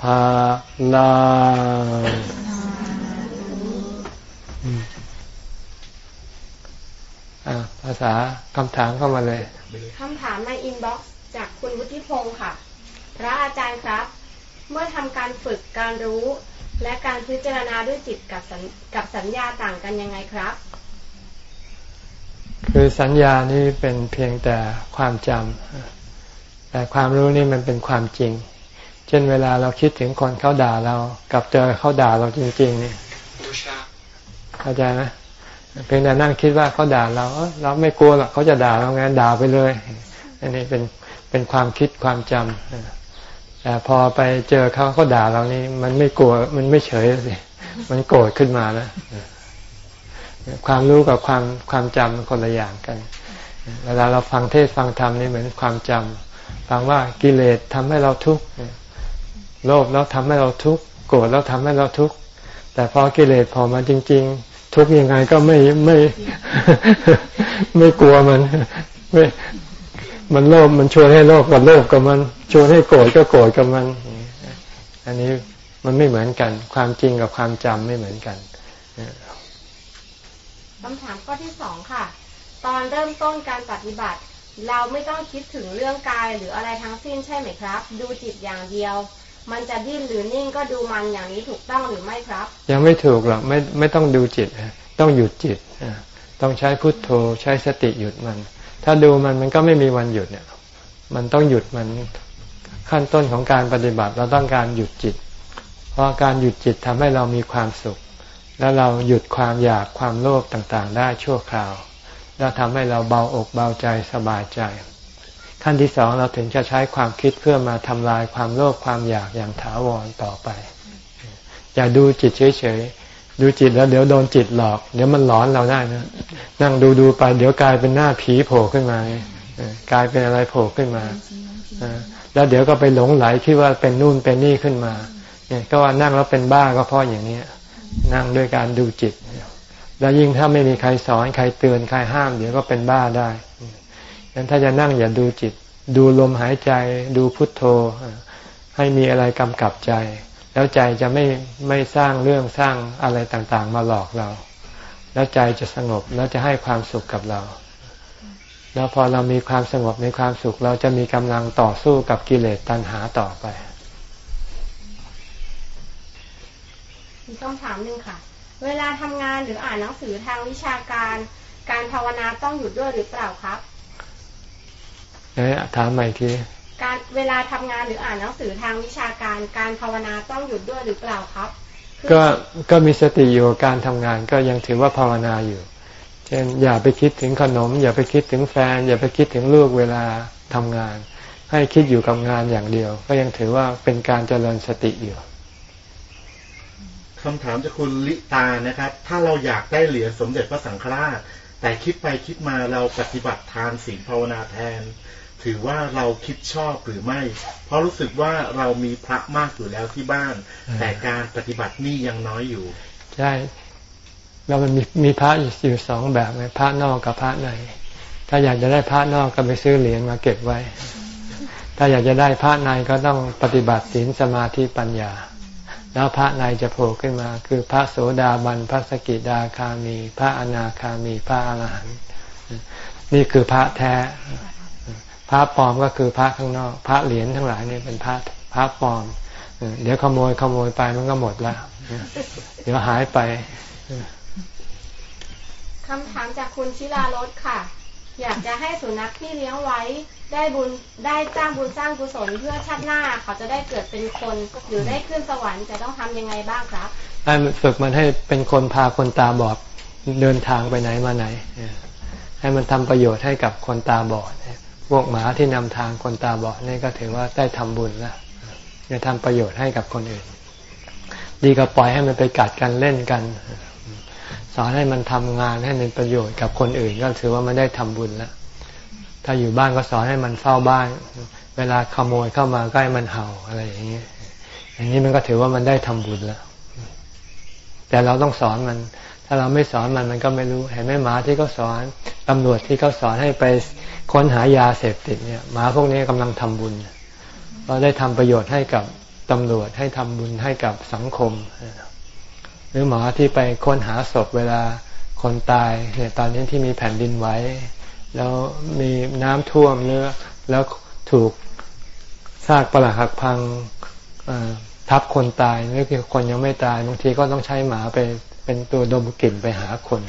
พะลัง ภาษาคำถามเข้ามาเลยคำถามใน inbox จากคุณวุฒิพงศ์ค่ะ พระอาจารย์ครับ เมื่อทำการฝึกการรู้ และการพิจารณาด้วยจิตกับกับสัญญาต่างกันยังไงครับ คือสัญญานี่เป็นเพียงแต่ความจำแต่ความรู้นี่มันเป็นความจริง เช่นเวลาเราคิดถึงคนเขาด่าเรากับเจอเขาด่าเราจริงๆนี่เข้าใจไหมเพียงแต่นั่งคิดว่าเขาด่าเราเเราไม่กลัวหรอกเขาจะด่าเราไงด่าไปเลย อันนี้เป็นเป็นความคิดความจำแต่พอไปเจอเขาเขาด่าเรานี่มันไม่กลัวมันไม่เฉยสิมันโกรธขึ้นมาแล้วความรู้กับความความจำคนละอย่างกัน เวลาเราฟังเทศฟังธรรมนี่เหมือนความจำฟังว่ากิเลสทำให้เราทุกข์ โลภแล้วทำให้เราทุกข์โกรธแล้วทำให้เราทุกข์แต่พอกิเลสพอมาจริง ๆ ทุกข์ยังไงก็ไม่ไม่ไม่กลัวมันไม่มันโลภมันชวนให้โลภกับโลภกับมันชวนให้โกรธก็โกรธกับมัน อันนี้มันไม่เหมือนกัน ความจริงกับความจำไม่เหมือนกันคำถามข้อที่สองค่ะ ตอนเริ่มต้นการปฏิบัติ เราไม่ต้องคิดถึงเรื่องกายหรืออะไรทั้งสิ้นใช่ไหมครับ ดูจิตอย่างเดียว มันจะดิ้นหรือนิ่งก็ดูมันอย่างนี้ถูกต้องหรือไม่ครับ ยังไม่ถูกหรอกไม่ไม่ต้องดูจิตต้องหยุดจิตต้องใช้พุทโธใช้สติหยุดมัน ถ้าดูมันมันก็ไม่มีวันหยุดเนี่ย มันต้องหยุดมันขั้นต้นของการปฏิบัติเราต้องการหยุดจิต เพราะการหยุดจิตทำให้เรามีความสุข แล้วเราหยุดความอยากความโลภต่างๆ ได้ชั่วคราว แล้วทำให้เราเบาอกเบาใจสบายใจ ขั้นที่สองเราถึงจะใช้ความคิดเพื่อมาทำลายความโลภความอยากอย่างถาวรต่อไป อย่าดูจิตเฉยๆ ดูจิตแล้วเดี๋ยวโดนจิตหลอก เดี๋ยวมันหลอนเราได้นะ นั่งดูดูไปเดี๋ยวกลายเป็นหน้าผีโผล่ขึ้นมากลายเป็นอะไรโผล่ขึ้นมาแล้วเดี๋ยวก็ไปหลงไหลคิดว่าเป็นนู่นเป็นนี่ขึ้นมาเนี่ยก็ว่านั่งแล้วเป็นบ้าก็เพราะอย่างนี้นั่งด้วยการดูจิต แล้วยิ่งถ้าไม่มีใครสอนใครเตือนใครห้าม เดี๋ยวก็เป็นบ้าได้ งนั้นถ้าจะนั่งอย่าดูจิต ดูลมหายใจ ดูพุทโธ ให้มีอะไรกำกับใจ แล้วใจจะไม่ไม่สร้างเรื่องสร้างอะไรต่างๆ มาหลอกเรา แล้วใจจะสงบแล้วจะให้ความสุขกับเรา แล้วพอเรามีความสงบในความสุข เราจะมีกำลังต่อสู้กับกิเลสตัณหาต่อไปมีคำถามหนึ่งค่ะ เวลาทำงานหรืออ่านหนังสือทางวิชาการ การภาวนาต้องหยุดด้วยหรือเปล่าครับ เอ๊ะถามใหม่ทีการเวลาทำงานหรืออ่านหนังสือทางวิชาการการภาวนาต้องหยุดด้วยหรือเปล่าครับ ก็ก็มีสติอยู่การทำงานก็ยังถือว่าภาวนาอยู่ เช่นอย่าไปคิดถึงขนม อย่าไปคิดถึงแฟน อย่าไปคิดถึงลูกเวลาทำงาน ให้คิดอยู่กับงานอย่างเดียว ก็ยังถือว่าเป็นการเจริญสติอยู่คำถามจากคุณลิตานะครับ ถ้าเราอยากได้เหรียญสมเด็จพระสังฆราช แต่คิดไปคิดมาเราปฏิบัติทานศีลภาวนาแทน ถือว่าเราคิดชอบหรือไม่ เพราะรู้สึกว่าเรามีพระมากอยู่แล้วที่บ้าน แต่การปฏิบัตินี่ยังน้อยอยู่ ใช่เรามันมีมีพระอยู่สองแบบไงพระนอกกับพระใน ถ้าอยากจะได้พระนอกก็ไปซื้อเหรียญมาเก็บไว้ ถ้าอยากจะได้พระในก็ต้องปฏิบัติศีลสมาธิปัญญา แล้วพระในจะโผล่ขึ้นมา คือพระโสดาบันพระสกิดาคามี พระอนาคามีพระอรหันต์นี่คือพระแท้ พระปลอมก็คือพระข้างนอก พระเหรียญทั้งหลายนี่เป็นพระพระปลอมเดี๋ยวขโมยขโมยไปมันก็หมดแล้วเดี๋ยวหายไปคำถามจากคุณชิลารสค่ะ อยากจะให้สุนัขที่เลี้ยงไว้ได้บุญได้สร้างบุญสร้างกุศลเพื่อชาติหน้าเขาจะได้เกิดเป็นคนหรือได้ขึ้นสวรรค์จะต้องทำยังไงบ้างครับให้ฝึกมันให้เป็นคนพาคนตาบอดเดินทางไปไหนมาไหน ให้มันทำประโยชน์ให้กับคนตาบอด พวกหมาที่นำทางคนตาบอดนี่ก็ถือว่าได้ทำบุญแล้วจะทำประโยชน์ให้กับคนอื่น ดีก็ปล่อยให้มันไปกัดกันเล่นกัน สอนให้มันทำงานให้มันประโยชน์กับคนอื่น ก็ถือว่ามันได้ทำบุญแล้วถ้าอยู่บ้านก็สอนให้มันเฝ้าบ้าน เวลาขโมยเข้ามาใกล้มันเห่าอะไรอย่างนี้อย่างนี้มันก็ถือว่ามันได้ทำบุญแล้ว แต่เราต้องสอนมัน ถ้าเราไม่สอนมันมันก็ไม่รู้ เห็นไหมหมาที่เขาสอนตำรวจที่เขาสอนให้ไปค้นหายาเสพติดเนี่ยหมาพวกนี้กำลังทำบุญ เราได้ทำประโยชน์ให้กับตำรวจให้ทำบุญให้กับสังคม หรือหมอที่ไปค้นหาศพเวลาคนตายเนี่ยตอนนี้ที่มีแผ่นดินไหวแล้วมีน้ำท่วมเนื้อแล้วถูกซากปรักหักพังทับคนตายนี่คือคนยังไม่ตายบางทีก็ต้องใช้หมาไป เป็นตัวดมกลิ่นไปหาคน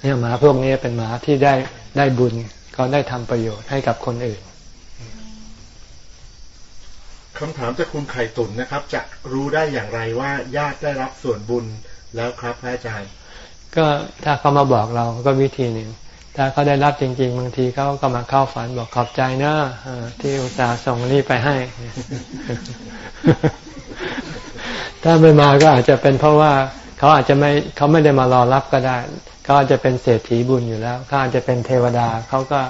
เนี่ยหมาพวกนี้เป็นหมาที่ได้ได้บุญก็ได้ทำประโยชน์ให้กับคนอื่นคำถามจากคุณไข่ตุนนะครับ จะรู้ได้อย่างไรว่าญาติได้รับส่วนบุญแล้วครับพระอาจารย์ ก็ถ้าเขามาบอกเราก็วิธีหนึ่งถ้าเขาได้รับจริง ๆ บางทีเขาก็มาเข้าฝันบอกขอบใจนะที่อุตส่าห์ส่งนี่ไปให้ ถ้าไม่มาก็อาจจะเป็นเพราะว่า เขาอาจจะไม่เขาไม่ได้มารอรับก็ได้เขาอาจจะเป็นเศรษฐีบุญอยู่แล้วเขาอาจจะเป็นเทวดาเขาก็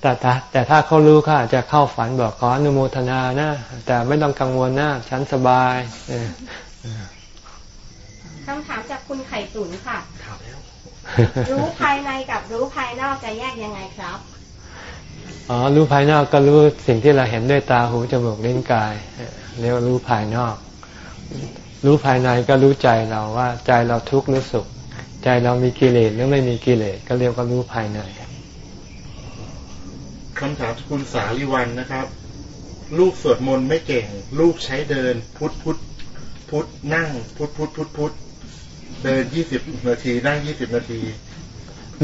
แต่แต่ถ้าเขารู้เขาอาจจะเข้าฝันบอกขออนุโมทนานะแต่ไม่ต้องกังวลนะฉันสบายคำถามจากคุณไข่ตุ๋นค่ะ รู้ภายในกับรู้ภายนอกจะแยกยังไงครับอ๋อรู้ภายนอกก็รู้สิ่งที่เราเห็นด้วยตาหูจมูกลิ้นกายเรียกว่ารู้ภายนอก รู้ภายในก็รู้ใจเราว่าใจเราทุกข์หรือสุข ใจเรามีกิเลสหรือไม่มีกิเลสก็เรียกว่ารู้ภายในคำถามคุณสาลิวันนะครับ ลูกสวดมนต์ไม่เก่ง ลูกใช้เดินพุทพุทพุทนั่งพุทพุทพุทพุทเดินยี่สิบนาที นั่งยี่สิบนาที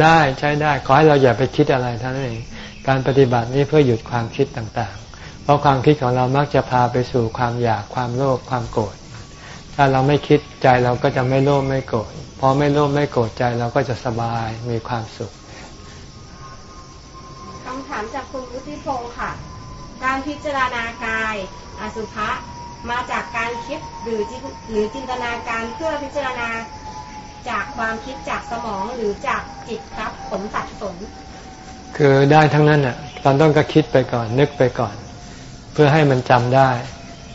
ได้ใช้ได้ขอให้เราอย่าไปคิดอะไรท่านเองการปฏิบัตินี้เพื่อหยุดความคิดต่างๆ เพราะความคิดของเรามักจะพาไปสู่ความอยากความโลภความโกรธ ถ้าเราไม่คิดใจเราก็จะไม่โลภไม่โกรธพอไม่โลภไม่โกรธใจเราก็จะสบายมีความสุขคำถามจากคุณวุฒิพงศ์ค่ะ การพิจารณากายอสุภะมาจากการคิดหรือหรือจินตนาการเพื่อพิจารณาจากความคิดจากสมองหรือจากจิตครับผลสัดสน คือได้ทั้งนั้นอะตอนต้นก็คิดไปก่อนนึกไปก่อน เพื่อให้มันจำได้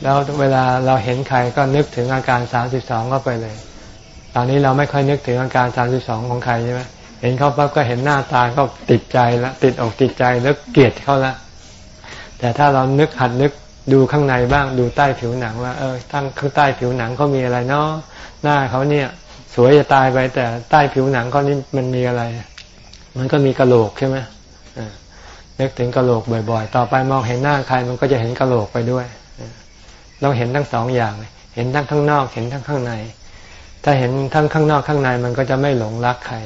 แล้วเวลาเราเห็นใครก็นึกถึงอาการสามสิบสองก็ไปเลย ตอนนี้เราไม่ค่อยนึกถึงอาการสามสิบสองของใครใช่ไหมเห็นเขาปั๊บก็เห็นหน้าตาก็ติดใจแล้วติดอกติดใจแล้วเกลียดเขาละ แต่ถ้าเรานึกหัดนึกดูข้างในบ้างดูใต้ผิวหนังว่าเออทั้งข้างใต้ผิวหนังเขามีอะไรเนาะหน้าเขาเนี่ย สวยจะตายไปแต่ใต้ผิวหนังเขานี่มันมีอะไร มันก็มีกระโหลกใช่ไหมนึกถึงกระโหลกบ่อย ๆ ต่อไปมองเห็นหน้าใครมันก็จะเห็นกระโหลกไปด้วย เราเห็นทั้งสองอย่าง เห็นทั้งข้างนอก เห็นทั้งข้างใน ถ้าเห็นทั้งข้างนอกข้างในมันก็จะไม่หลงรักใคร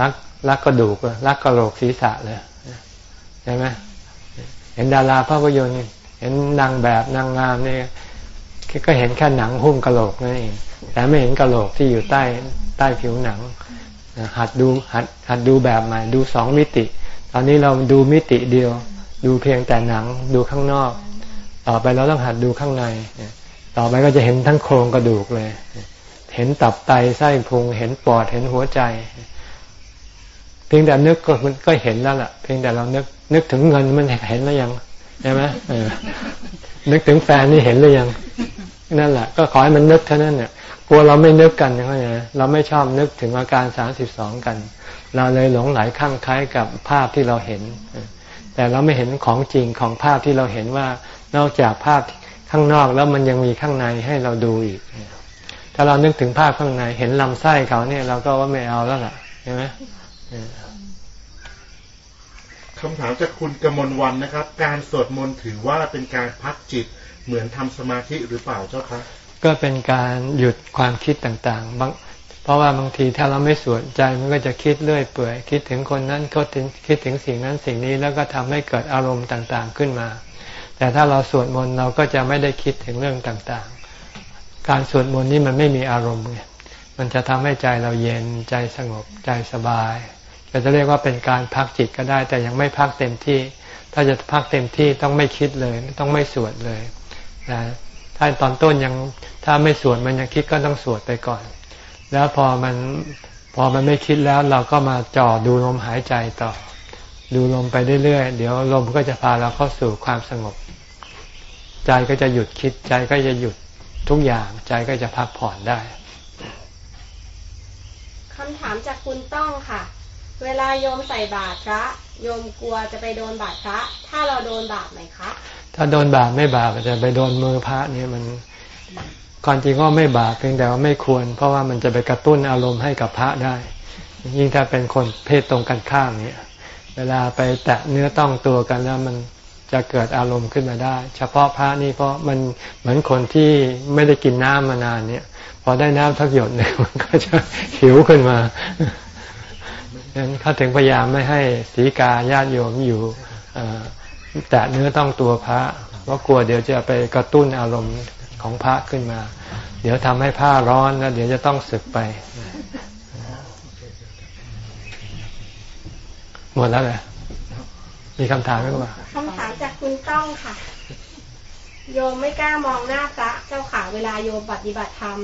รักรักกระดูกรักกระโหลกศีรษะเลยใช่ไหมเห็นดาราภาพยนตร์เห็นนางแบบนางงามนี่ก็เห็นแค่หนังหุ้มกระโหลกนั่นเองแต่ไม่เห็นกระโหลกที่อยู่ใต้ใต้ผิวหนัง หัดดูหัดหัดดูแบบใหม่ ดูสองมิติ ตอนนี้เราดูมิติเดียว ดูเพียงแต่หนังดูข้างนอก ต่อไปเราต้องหัดดูข้างใน ต่อไปก็จะเห็นทั้งโครงกระดูกเลย เห็นตับไตไส้พุง เห็นปอด เห็นหัวใจ เพียงแต่นึกก็มันก็เห็นแล้วล่ะ เพียงแต่เรานึกนึกถึงเงินมันเห็นแล้วยังใช่ไหมนึกถึงแฟนนี่เห็นหรือยัง นั่นแหละ ก็ขอให้มันนึกเท่านั้นเนี่ยกลัวเราไม่นึกกันเข้าใจเราไม่ชอบนึกถึงอาการสามสิบสองกัน เราเลยหลงไหลข้างคล้ายกับภาพที่เราเห็น แต่เราไม่เห็นของจริงของภาพที่เราเห็นว่า นอกจากภาพข้างนอกแล้วมันยังมีข้างในให้เราดูอีก ถ้าเรานึกถึงภาพข้างใน เห็นลำไส้เขาเนี่ยเราก็ว่าไม่เอาแล้วล่ะใช่ไหมคำถามจากคุณกมลวันนะครับ การสวดมนต์ถือว่าเป็นการพักจิตเหมือนทำสมาธิหรือเปล่าเจ้าคะก็เป็นการหยุดความคิดต่างๆบางเพราะว่าบางทีถ้าเราไม่สวดใจมันก็จะคิดเรื่อยเปื่อย คิดถึงคนนั้นก็ถึงคิดถึงสิ่งนั้นสิ่งนี้แล้วก็ทำให้เกิดอารมณ์ต่างๆขึ้นมา แต่ถ้าเราสวดมนต์เราก็จะไม่ได้คิดถึงเรื่องต่างๆ การสวดมนต์นี่มันไม่มีอารมณ์ไงมันจะทำให้ใจเราเย็นใจสงบใจสบายจะเรียกว่าเป็นการพักจิตก็ได้ แต่ยังไม่พักเต็มที่ ถ้าจะพักเต็มที่ต้องไม่คิดเลย ต้องไม่สวดเลยนะถ้าตอนต้นยังถ้าไม่สวดมันยังคิดก็ต้องสวดไปก่อน แล้วพอมันพอมันไม่คิดแล้วเราก็มาจ่อดูลมหายใจต่อ ดูลมไปเรื่อยๆ เดี๋ยวลมก็จะพาเราเข้าสู่ความสงบ ใจก็จะหยุดคิดใจก็จะหยุดทุกอย่าง ใจก็จะพักผ่อนได้คำถามจากคุณต้องค่ะ เวลาโยมใส่บาตรพระโยมกลัวจะไปโดนบาตรพระ ถ้าเราโดนบาปไหมคะถ้าโดนบาปไม่บาปแต่ไปโดนมือพระเนี่ยมันความจริงก็ไม่บาปเพียงแต่ว่าไม่ควร เพราะว่ามันจะไปกระตุ้นอารมณ์ให้กับพระได้ ยิ่งถ้าเป็นคนเพศตรงกันข้ามเนี่ย เวลาไปแตะเนื้อต้องตัวกันแล้วมัน จะเกิดอารมณ์ขึ้นมาได้ เฉพาะพระนี่เพราะมันเหมือนคนที่ไม่ได้กินน้ำมานานเนี่ย พอได้น้ำทักหยดเนี่ยมันก็จะหิวขึ้นมาดังนั้นเขาถึงพยายามไม่ให้สีกาญาติโยมอยู่แตะเนื้อต้องตัวพระเพราะกลัวเดี๋ยวจะไปกระตุ้นอารมณ์ของพระขึ้นมา เดี๋ยวทำให้ผ้าร้อนแล้วเดี๋ยวจะต้องสึกไป หมดแล้วเลย มีคำถามไหมว่าคำถามจากคุณต้องค่ะ โยมไม่กล้ามองหน้าพระเจ้าขาเวลาโยมปฏิบัติธรรม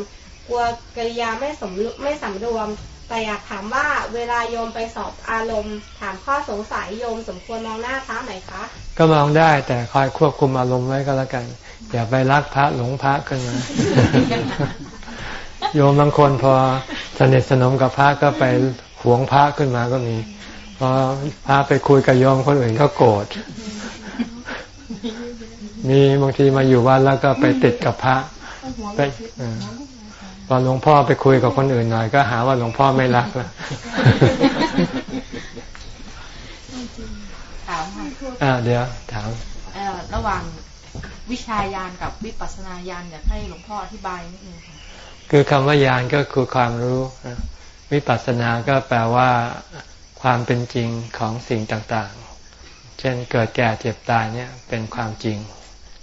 กลัวกิริยาไม่สมไม่สำรวม แต่อยากถามว่าเวลาโยมไปสอบอารมณ์ ถามข้อสงสัยโยมสมควรมองหน้าพระไหมคะ ก็มองได้แต่คอยควบคุมอารมณ์ไว้ก็แล้วกัน อย่าไปรักพระหลงพระขึ้นมาโยมบางคนพอสนิทสนมกับพระก็ไปหวงพระขึ้นมาก็มี พอพระไปคุยกับโยมคนอื่นก็โกรธ มีบางทีมาอยู่วัดแล้วก็ไปติดกับพระไปพอหลวงพ่อไปคุยกับคนอื่นหน่อย ก็หาว่าหลวงพ่อไม่รักแล้วถามค่ะเดี๋ยวถามระหว่างวิชายานกับวิปัสนาญาณอยากให้หลวงพ่ออธิบายนิดนึงค่ะคือคำว่ายานก็คือความรู้ วิปัสสนาก็แปลว่า ความเป็นจริงของสิ่งต่างๆ เช่นเกิดแก่เจ็บตายเนี่ยเป็นความจริง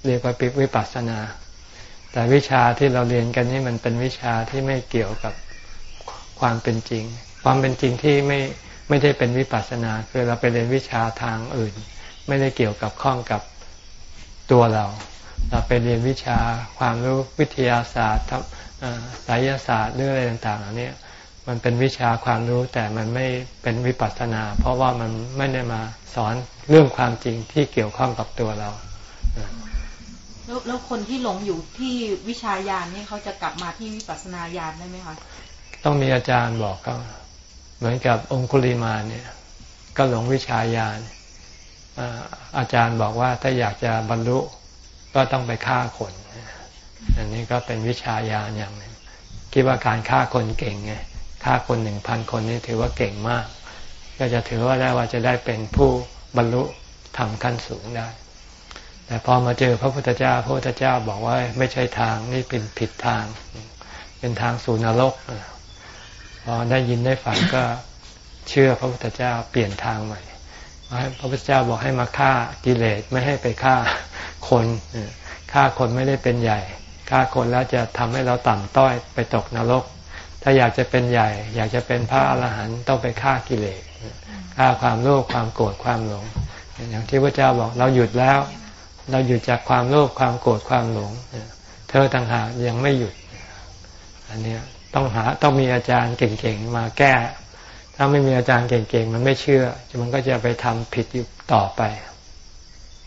เรียกว่าปิวิปัสสนา แต่วิชาที่เราเรียนกันนี่มันเป็นวิชาที่ไม่เกี่ยวกับความเป็นจริง ความเป็นจริงที่ไม่ไม่ได้เป็นวิปัสสนาคือเราไปเรียนวิชาทางอื่น ไม่ได้เกี่ยวกับข้องกับตัวเรา เราไปเรียนวิชาความรู้วิทยาศาสตร์สายศาสตร์เรื่องอะไรต่างๆเหล่านี้ มันเป็นวิชาความรู้แต่มันไม่เป็นวิปัสสนา เพราะว่ามันไม่ได้มาสอนเรื่องความจริงที่เกี่ยวข้องกับตัวเรา แล้วแล้วคนที่หลงอยู่ที่วิชาญาณนี่เขาจะกลับมาที่วิปัสสนาญาณได้ไหมคะต้องมีอาจารย์บอกเขาเหมือนกับองคุลิมาเนี่ย ก็หลงวิชาญาณอาจารย์บอกว่าถ้าอยากจะบรรลุก็ต้องไปฆ่าคน อันนี้ก็เป็นวิชาญาณอย่างหนึ่งคิดว่าการฆ่าคนเก่งไง ฆ่าคนหนึ่งพันคนนี่ถือว่าเก่งมาก ก็จะถือว่าได้ว่าจะได้เป็นผู้บรรลุทำขั้นสูงได้ แต่พอมาเจอพระพุทธเจ้าพระพุทธเจ้าบอกว่าไม่ใช่ทางนี่เป็นผิดทาง เป็นทางสู่นรกพอได้ยินได้ฟังก็เชื่อพระพุทธเจ้าเปลี่ยนทางใหม่พระพุทธเจ้าบอกให้มาฆ่ากิเลสไม่ให้ไปฆ่าคนฆ่าคนไม่ได้เป็นใหญ่ฆ่าคนแล้วจะทำให้เราต่ำต้อยไปตกนรก ถ้าอยากจะเป็นใหญ่ อยากจะเป็นพระอรหันต์ต้องไปฆ่ากิเลสฆ่าความโลภความโกรธความหลง อย่างที่พระเจ้าบอกเราหยุดแล้ว เราหยุดจากความโลภความโกรธความหลง เธอต่างหากยังไม่หยุด อันนี้ต้องหาต้องมีอาจารย์เก่งๆมาแก้ ถ้าไม่มีอาจารย์เก่งๆ มันไม่เชื่อมันก็จะไปทำผิดอยู่ต่อไป